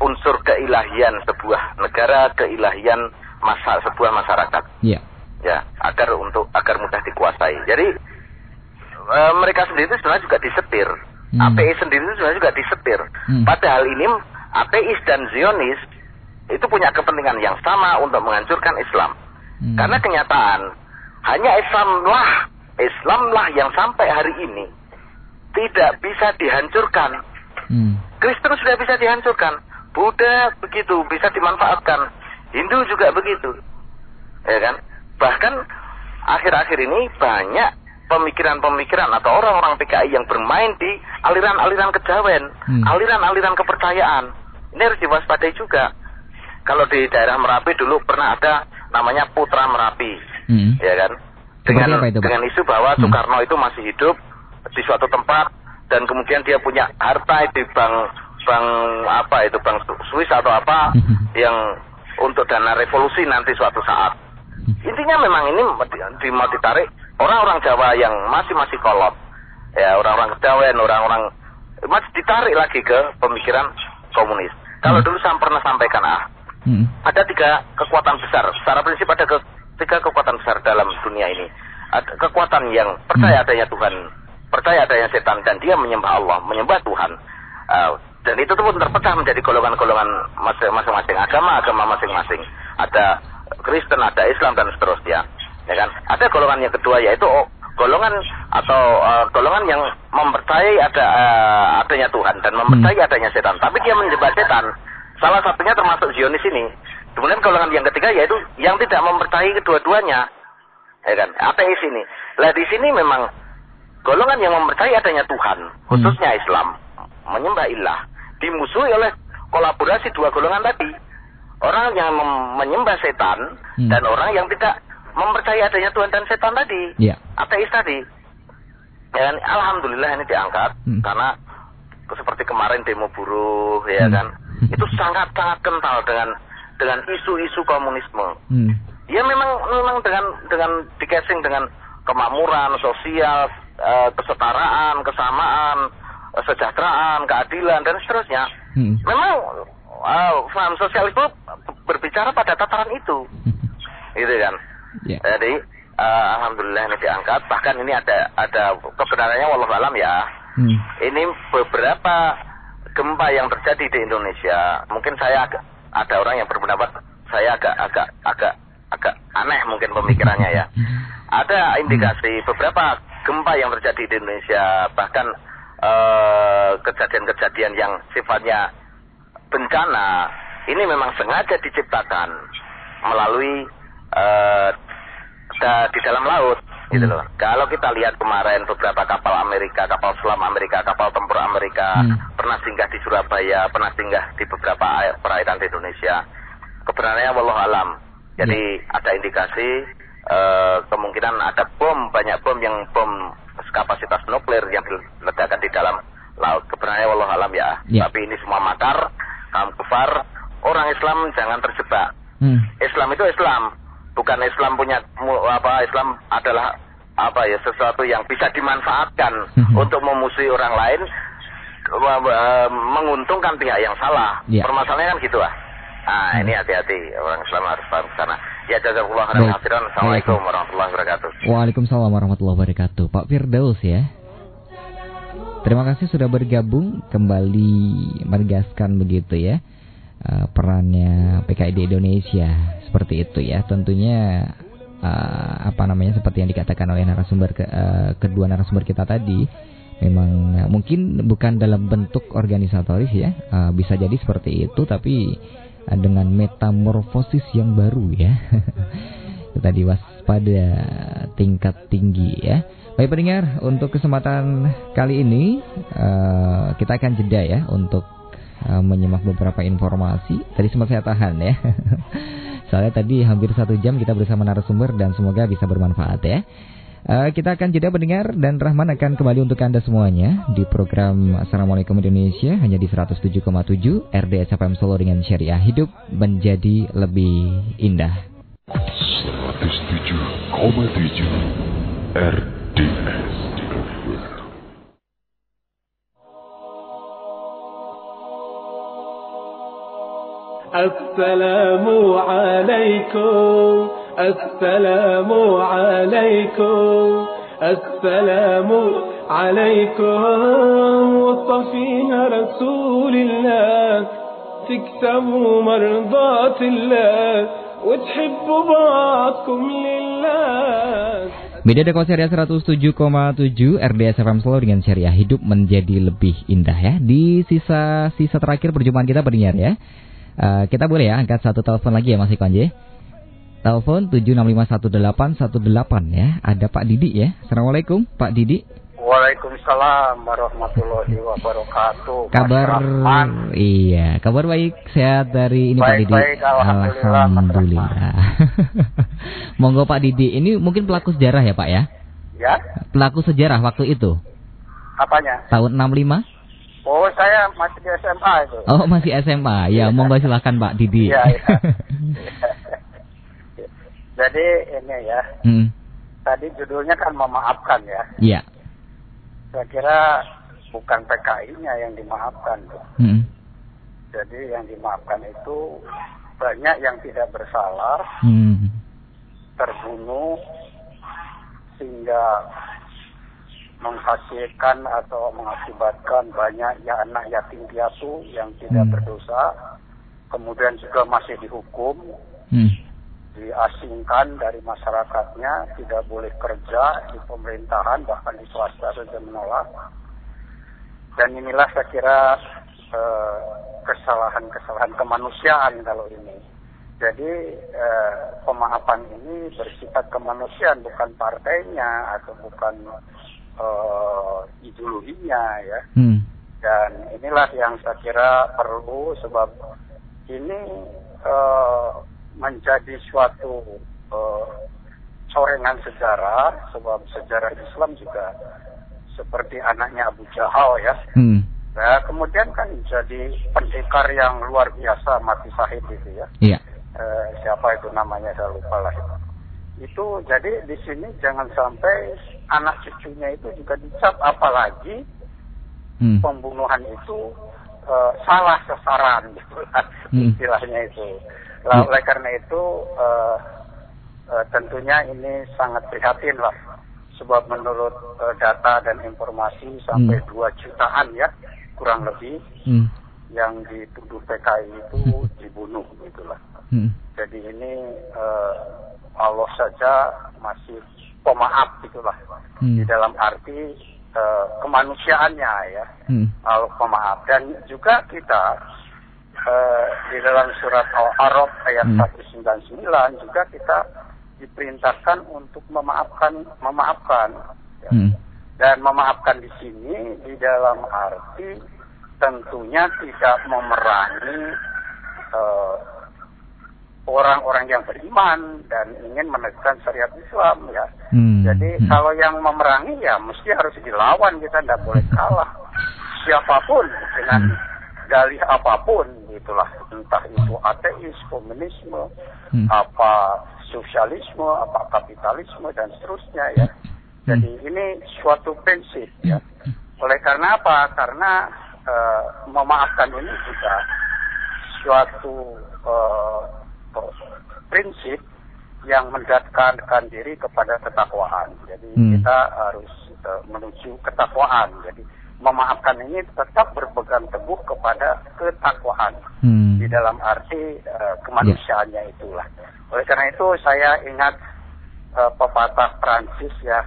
unsur keilahian sebuah negara, keilahian masa sebuah masyarakat, yeah. ya, agar untuk agar mudah dikuasai. Jadi uh, mereka sendiri itu sebenarnya juga disetir, hmm. API sendiri itu sebenarnya juga disetir. Hmm. Padahal ini ateis dan Zionis itu punya kepentingan yang sama untuk menghancurkan Islam. Hmm. Karena kenyataan hanya Islamlah Islamlah yang sampai hari ini tidak bisa dihancurkan. Hmm. Kristen sudah bisa dihancurkan, Buddha begitu bisa dimanfaatkan, Hindu juga begitu, ya kan? Bahkan akhir-akhir ini banyak pemikiran-pemikiran atau orang-orang PKI yang bermain di aliran-aliran kejawen, hmm. aliran-aliran kepercayaan. Ini harus diwaspadai juga kalau di daerah Merapi dulu pernah ada namanya Putra Merapi, hmm. ya kan? Dengan itu, dengan isu bahwa hmm. Soekarno itu masih hidup di suatu tempat dan kemudian dia punya harta di bank bank apa itu bank Swiss atau apa hmm. yang untuk dana revolusi nanti suatu saat. Hmm. Intinya memang ini di, mau ditarik orang-orang Jawa yang masih masih kolot, ya orang-orang Kedawen, orang-orang masih ditarik lagi ke pemikiran komunis. Kalau hmm. dulu saya pernah sampaikan ah, Hmm. Ada tiga kekuatan besar. Secara prinsip ada ke, tiga kekuatan besar dalam dunia ini. Ada kekuatan yang percaya hmm. adanya Tuhan, percaya adanya setan dan dia menyembah Allah, menyembah Tuhan. Uh, dan itu pun terpecah menjadi golongan-golongan masing-masing agama, agama masing-masing. Ada Kristen, ada Islam dan seterusnya. Ya kan? Ada golongan yang kedua yaitu golongan atau uh, golongan yang mempercayai ada uh, adanya Tuhan dan mempercayai hmm. adanya setan, tapi dia menyembah setan Salah satunya termasuk Zionis ini. Kemudian golongan yang ketiga yaitu yang tidak mempercayai kedua-duanya. Ya kan? Ateis ini. Lah di sini memang golongan yang mempercayai adanya Tuhan, khususnya Islam, menyembah ilah, dimusuhi oleh kolaborasi dua golongan tadi. Orang yang menyembah setan Hmm. dan orang yang tidak mempercayai adanya Tuhan dan setan tadi. Ya. Ateis tadi. Dan alhamdulillah ini diangkat Hmm. karena seperti kemarin demo buruh ya Hmm. kan. Itu sangat sangat kental dengan dengan isu-isu komunisme. Hmm. Ya memang memang dengan dengan dikasing dengan kemakmuran sosial, eh, kesetaraan, kesamaan, eh, sejahteraan, keadilan dan seterusnya. Hmm. Memang eh, paham sosialisme berbicara pada tataran itu, (laughs) gitu kan. Ya. Jadi eh, alhamdulillah ini diangkat. Bahkan ini ada ada kebenarannya walau alam ya. Hmm. Ini beberapa gempa yang terjadi di Indonesia. Mungkin saya agak ada orang yang berpendapat saya agak agak agak agak aneh mungkin pemikirannya ya. (laughs) Ada indikasi beberapa gempa yang terjadi di Indonesia bahkan eh, kejadian-kejadian yang sifatnya bencana ini memang sengaja diciptakan melalui eh, da- di dalam laut gitu loh. Kalau kita lihat kemarin beberapa kapal Amerika, kapal selam Amerika, kapal tempur Amerika Hmm. pernah singgah di Surabaya, pernah singgah di beberapa air- perairan di Indonesia. Kebenarannya wallahu alam. Jadi ada indikasi eh, kemungkinan ada bom, banyak bom yang bom kapasitas nuklir yang diledakkan di dalam laut. Kebenarannya wallahu alam ya. Ya. Tapi ini semua makar, kaum kufar. Orang Islam jangan terjebak. Hmm. Islam itu Islam, bukan Islam punya apa Islam adalah apa ya sesuatu yang bisa dimanfaatkan Mhm. untuk memusuhi orang lain menguntungkan pihak yang salah. Ya. Permasalahannya kan gitu ah. Nah, Hmm. ini hati-hati orang Islam harus paham ke sana. Ya jazakallah khairan. Assalamualaikum warahmatullahi wabarakatuh. Waalaikumsalam warahmatullahi wabarakatuh. Pak Firdaus ya. Terima kasih sudah bergabung kembali menegaskan begitu ya eh, perannya PKI di Indonesia seperti itu ya. Tentunya eh, apa namanya seperti yang dikatakan oleh narasumber ke- eh, kedua narasumber kita tadi memang eh, mungkin bukan dalam bentuk organisatoris ya eh, bisa jadi seperti itu tapi dengan metamorfosis yang baru ya. (laughs) Itu tadi waspada tingkat tinggi ya. Baik pendengar, untuk kesempatan kali ini eh, kita akan jeda ya untuk eh, menyimak beberapa informasi. Tadi sempat saya tahan ya. (laughs) Soalnya tadi hampir satu jam kita bersama narasumber dan semoga bisa bermanfaat ya. Eh, kita akan jeda pendengar dan Rahman akan kembali untuk Anda semuanya di program Assalamualaikum Indonesia hanya di 107,7 RDS FM Solo dengan Syariah Hidup menjadi lebih indah. 107,7 RDS السلام عليكم السلام عليكم السلام عليكم وصفينا رسول الله تكسبوا مرضات الله وتحبوا بعضكم لله Media Deko Syariah 107,7 RDS FM Solo dengan Syariah Hidup menjadi lebih indah ya. Di sisa-sisa terakhir perjumpaan kita pendengar ya. Eh, kita boleh ya angkat satu telepon lagi ya Mas Iwan J. Telepon 7651818 ya. Ada Pak Didi ya. Assalamualaikum Pak Didi. Waalaikumsalam warahmatullahi wabarakatuh. Kabar iya, kabar baik sehat dari ini Pak Baik, Didi. baik, alhamdulillah, Alhamdulillah. (laughs) Monggo Pak Didi, ini mungkin pelaku sejarah ya Pak ya? Ya, Pelaku sejarah waktu itu apanya? tahun 65. Oh, saya masih di SMA itu. Oh masih SMA ya monggo silahkan Pak Didi. Iya, iya. (laughs) Jadi ini ya, Hmm, tadi judulnya kan memaafkan ya. Iya. Saya kira bukan PKI-nya yang dimaafkan. tuh. Hmm, Jadi yang dimaafkan itu banyak yang tidak bersalah, hmm, terbunuh, sehingga menghasilkan atau mengakibatkan banyak ya anak yatim piatu yang tidak Hmm. berdosa, kemudian juga masih dihukum, hmm, diasingkan dari masyarakatnya, tidak boleh kerja di pemerintahan, bahkan di swasta saja menolak. Dan inilah saya kira eh, kesalahan-kesalahan kemanusiaan kalau ini. Jadi eh, pemaafan ini bersifat kemanusiaan, bukan partainya atau bukan eh, ideologinya ya. Hmm. Dan inilah yang saya kira perlu sebab ini eh, menjadi suatu eh, corengan sejarah sebab sejarah Islam juga seperti anaknya Abu Jahal ya. Hmm. Nah, kemudian kan jadi pendekar yang luar biasa mati sahid itu ya. Iya. Eh, siapa itu namanya saya lupa lah itu. Itu jadi di sini jangan sampai anak cucunya itu juga dicap apalagi Hmm. pembunuhan itu eh, salah sasaran (laughs) gitu lah Hmm. istilahnya itu. Lah, Ya. Oleh karena itu eh, eh, tentunya ini sangat prihatin lah sebab menurut eh, data dan informasi sampai Hmm. 2 jutaan ya kurang lebih Hmm. yang dituduh PKI itu (laughs) dibunuh gitulah. Hmm. Jadi ini eh, Allah saja masih pemaaf gitulah Hmm. di dalam arti eh, kemanusiaannya ya. Hmm. Allah pemaaf dan juga kita eh, di dalam surat Al-Araf ayat Hmm. 199 juga kita diperintahkan untuk memaafkan memaafkan ya. Hmm. dan memaafkan di sini di dalam arti tentunya tidak memerangi eh, orang-orang yang beriman dan ingin menegakkan syariat Islam ya. Hmm. Jadi Hmm. kalau yang memerangi ya mesti harus dilawan kita tidak boleh kalah. Siapa pun dengan Hmm. dalih apa pun itulah entah itu ateis, komunisme, Hmm. apa sosialisme, apa kapitalisme dan seterusnya ya. Jadi ini suatu prinsip ya. Oleh karena apa? Karena eh, memaafkan ini juga suatu eh, eh, prinsip yang mendekatkan diri kepada ketakwaan. Jadi Hmm. kita harus eh, menuju ketakwaan. Jadi memaafkan ini tetap berpegang teguh kepada ketakwaan Hmm. di dalam arti eh, kemanusiaannya itulah. Oleh karena itu saya ingat eh, pepatah Prancis ya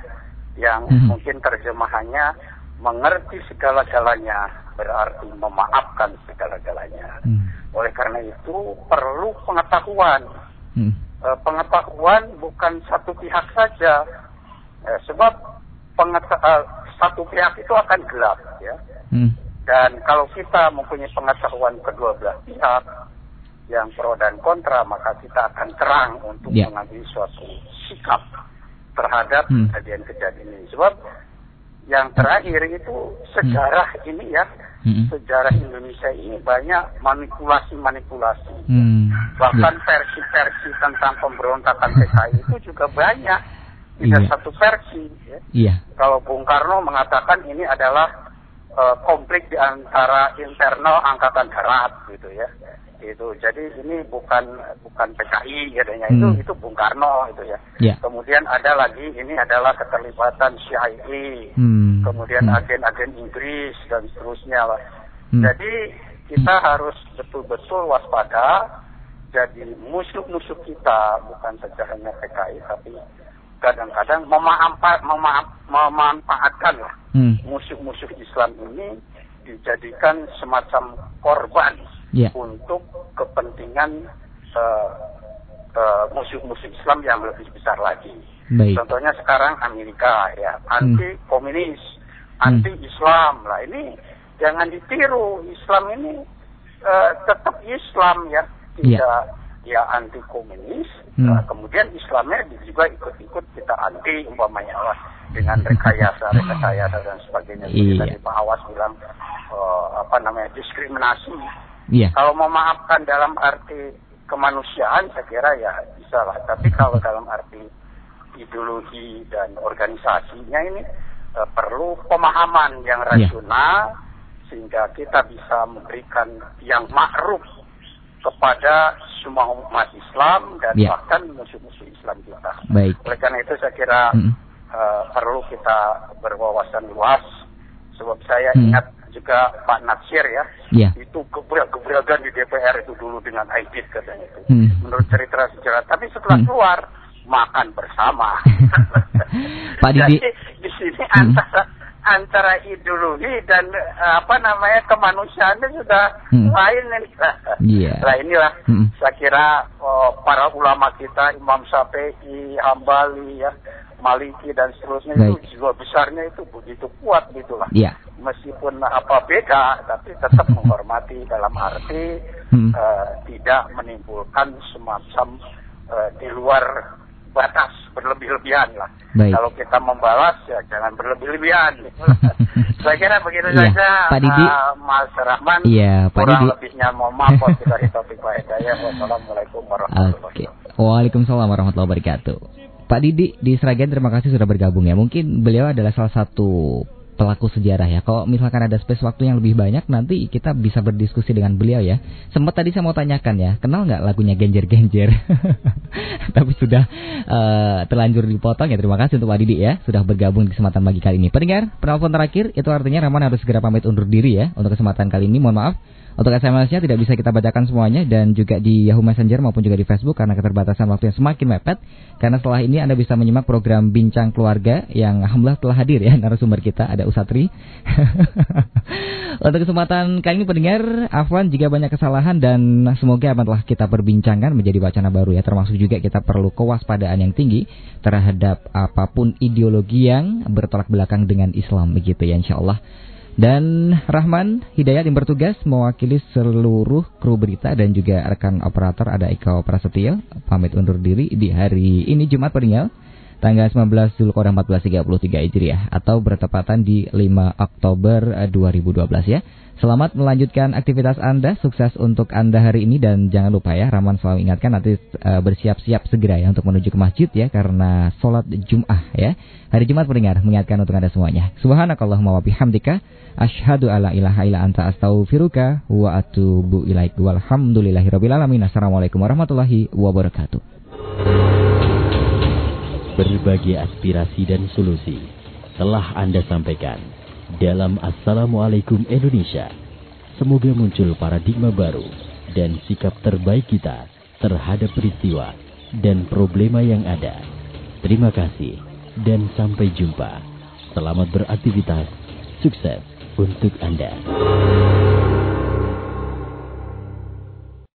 yang Mhm. mungkin terjemahannya mengerti segala-galanya berarti memaafkan segala-galanya. Hmm. Oleh karena itu perlu pengetahuan. Hmm. Eh, pengetahuan bukan satu pihak saja. Eh, sebab pengeta- eh, satu pihak itu akan gelap ya. Hmm. Dan kalau kita mempunyai pengetahuan kedua belah pihak yang pro dan kontra, maka kita akan terang untuk Ya. mengambil suatu sikap terhadap Hmm. kejadian-kejadian ini. Sebab yang terakhir itu sejarah ini ya, Hmm. sejarah Indonesia ini banyak manipulasi-manipulasi. Hmm. Bahkan versi-versi tentang pemberontakan PKI itu juga banyak. Tidak Iya. satu versi. Ya Iya. kalau Bung Karno mengatakan ini adalah eh, konflik di antara internal angkatan darat gitu ya itu jadi ini bukan bukan PKI katanya itu Hmm. itu Bung Karno itu ya Ya. kemudian ada lagi ini adalah keterlibatan CIA Hmm. kemudian Hmm. agen-agen Inggris dan seterusnya lah Hmm. jadi kita harus betul-betul waspada jadi musuh-musuh kita bukan saja hanya PKI tapi kadang-kadang memanfaatkan lah Hmm. musuh-musuh Islam ini dijadikan semacam korban Ya. untuk kepentingan eh, eh, musuh-musuh Islam yang lebih besar lagi. Baik. Contohnya sekarang Amerika ya anti komunis, Hmm. anti Islam lah ini jangan ditiru Islam ini eh, tetap Islam ya Iya. tidak dia anti komunis Hmm. Nah, kemudian Islamnya juga ikut-ikut kita anti umpamanya lah dengan rekayasa (laughs) rekayasa dan sebagainya Iya. tadi Pak Awas bilang eh, apa namanya diskriminasi Iya. kalau memaafkan dalam arti kemanusiaan saya kira ya bisa lah. Tapi kalau dalam arti ideologi dan organisasinya ini eh, perlu pemahaman yang Iya. rasional sehingga kita bisa memberikan yang ma'ruf kepada semua umat Islam dan Iya. bahkan musuh-musuh Islam kita. Baik. Oleh karena itu saya kira Hmm. eh, perlu kita berwawasan luas sebab saya Hmm. ingat juga Pak Natsir ya Iya. itu gebrak-gebrakan di DPR itu dulu dengan Aidit katanya itu Hmm. menurut cerita sejarah tapi setelah Hmm. keluar makan bersama (laughs) Pak Didi. jadi di sini Hmm. Antara ideologi dan eh, apa namanya kemanusiaannya sudah Hmm. lain ini. (laughs) Iya. Nah inilah Hmm. saya kira oh, para ulama kita Imam Syafi'i, Hambali ya, Maliki dan seterusnya Baik. itu jiwa besarnya itu begitu kuat gitulah. Iya. Meskipun apa beda tapi tetap (laughs) menghormati dalam arti Hmm. eh, tidak menimbulkan semacam eh, di luar batas berlebih-lebihan lah. Baik. Kalau kita membalas ya jangan berlebih-lebihan. (laughs) Saya kira begitu Iya. saja Pak Didi. eh, Mas Rahman. Iya, Pak Kurang Didi. lebihnya mohon maaf dari topik Pak Hidayah. Wassalamualaikum warahmatullahi Oke. Waalaikumsalam warahmatullahi wabarakatuh. Pak Didi di Sragen terima kasih sudah bergabung ya. Mungkin beliau adalah salah satu pelaku sejarah ya. Kalau misalkan ada space waktu yang lebih banyak nanti kita bisa berdiskusi dengan beliau ya. Sempat tadi saya mau tanyakan ya, kenal nggak lagunya Genjer-Genjer? (laughs) Tapi sudah eh, terlanjur dipotong ya. Terima kasih untuk Pak Didi ya sudah bergabung di kesempatan pagi kali ini. Pendengar, penelpon terakhir itu artinya Rahman harus segera pamit undur diri ya untuk kesempatan kali ini. Mohon maaf untuk SMS-nya tidak bisa kita bacakan semuanya dan juga di Yahoo Messenger maupun juga di Facebook karena keterbatasan waktu yang semakin mepet. Karena setelah ini Anda bisa menyimak program Bincang Keluarga yang alhamdulillah telah hadir ya (laughs) narasumber kita ada Usatri. (laughs) Untuk kesempatan kali ini pendengar, Afwan jika banyak kesalahan dan semoga apa telah kita perbincangkan menjadi wacana baru ya termasuk juga kita perlu kewaspadaan yang tinggi terhadap apa pun ideologi yang bertolak belakang dengan Islam begitu ya insyaallah. Dan Rahman Hidayat yang bertugas mewakili seluruh kru berita dan juga rekan operator ada Eko Prasetyo pamit undur diri di hari ini Jumat peninggal tanggal 19 Zulqa'dah 1433 Hijriah atau bertepatan di 5 Oktober eh, 2012 ya. Selamat melanjutkan aktivitas Anda, sukses untuk Anda hari ini dan jangan lupa ya Rahman selalu ingatkan nanti eh, bersiap-siap segera ya untuk menuju ke masjid ya karena sholat Jum'ah ya. Hari Jumat pendengar mengingatkan untuk Anda semuanya. Subhanakallahumma wa bihamdika asyhadu alla ilaha illa anta astaghfiruka wa atubu ilaik. Walhamdulillahirabbil alamin. Assalamualaikum warahmatullahi wabarakatuh. Berbagai aspirasi dan solusi telah Anda sampaikan dalam Assalamualaikum Indonesia. Semoga muncul paradigma baru dan sikap terbaik kita terhadap peristiwa dan problema yang ada. Terima kasih dan sampai jumpa. Selamat beraktivitas. Sukses untuk Anda.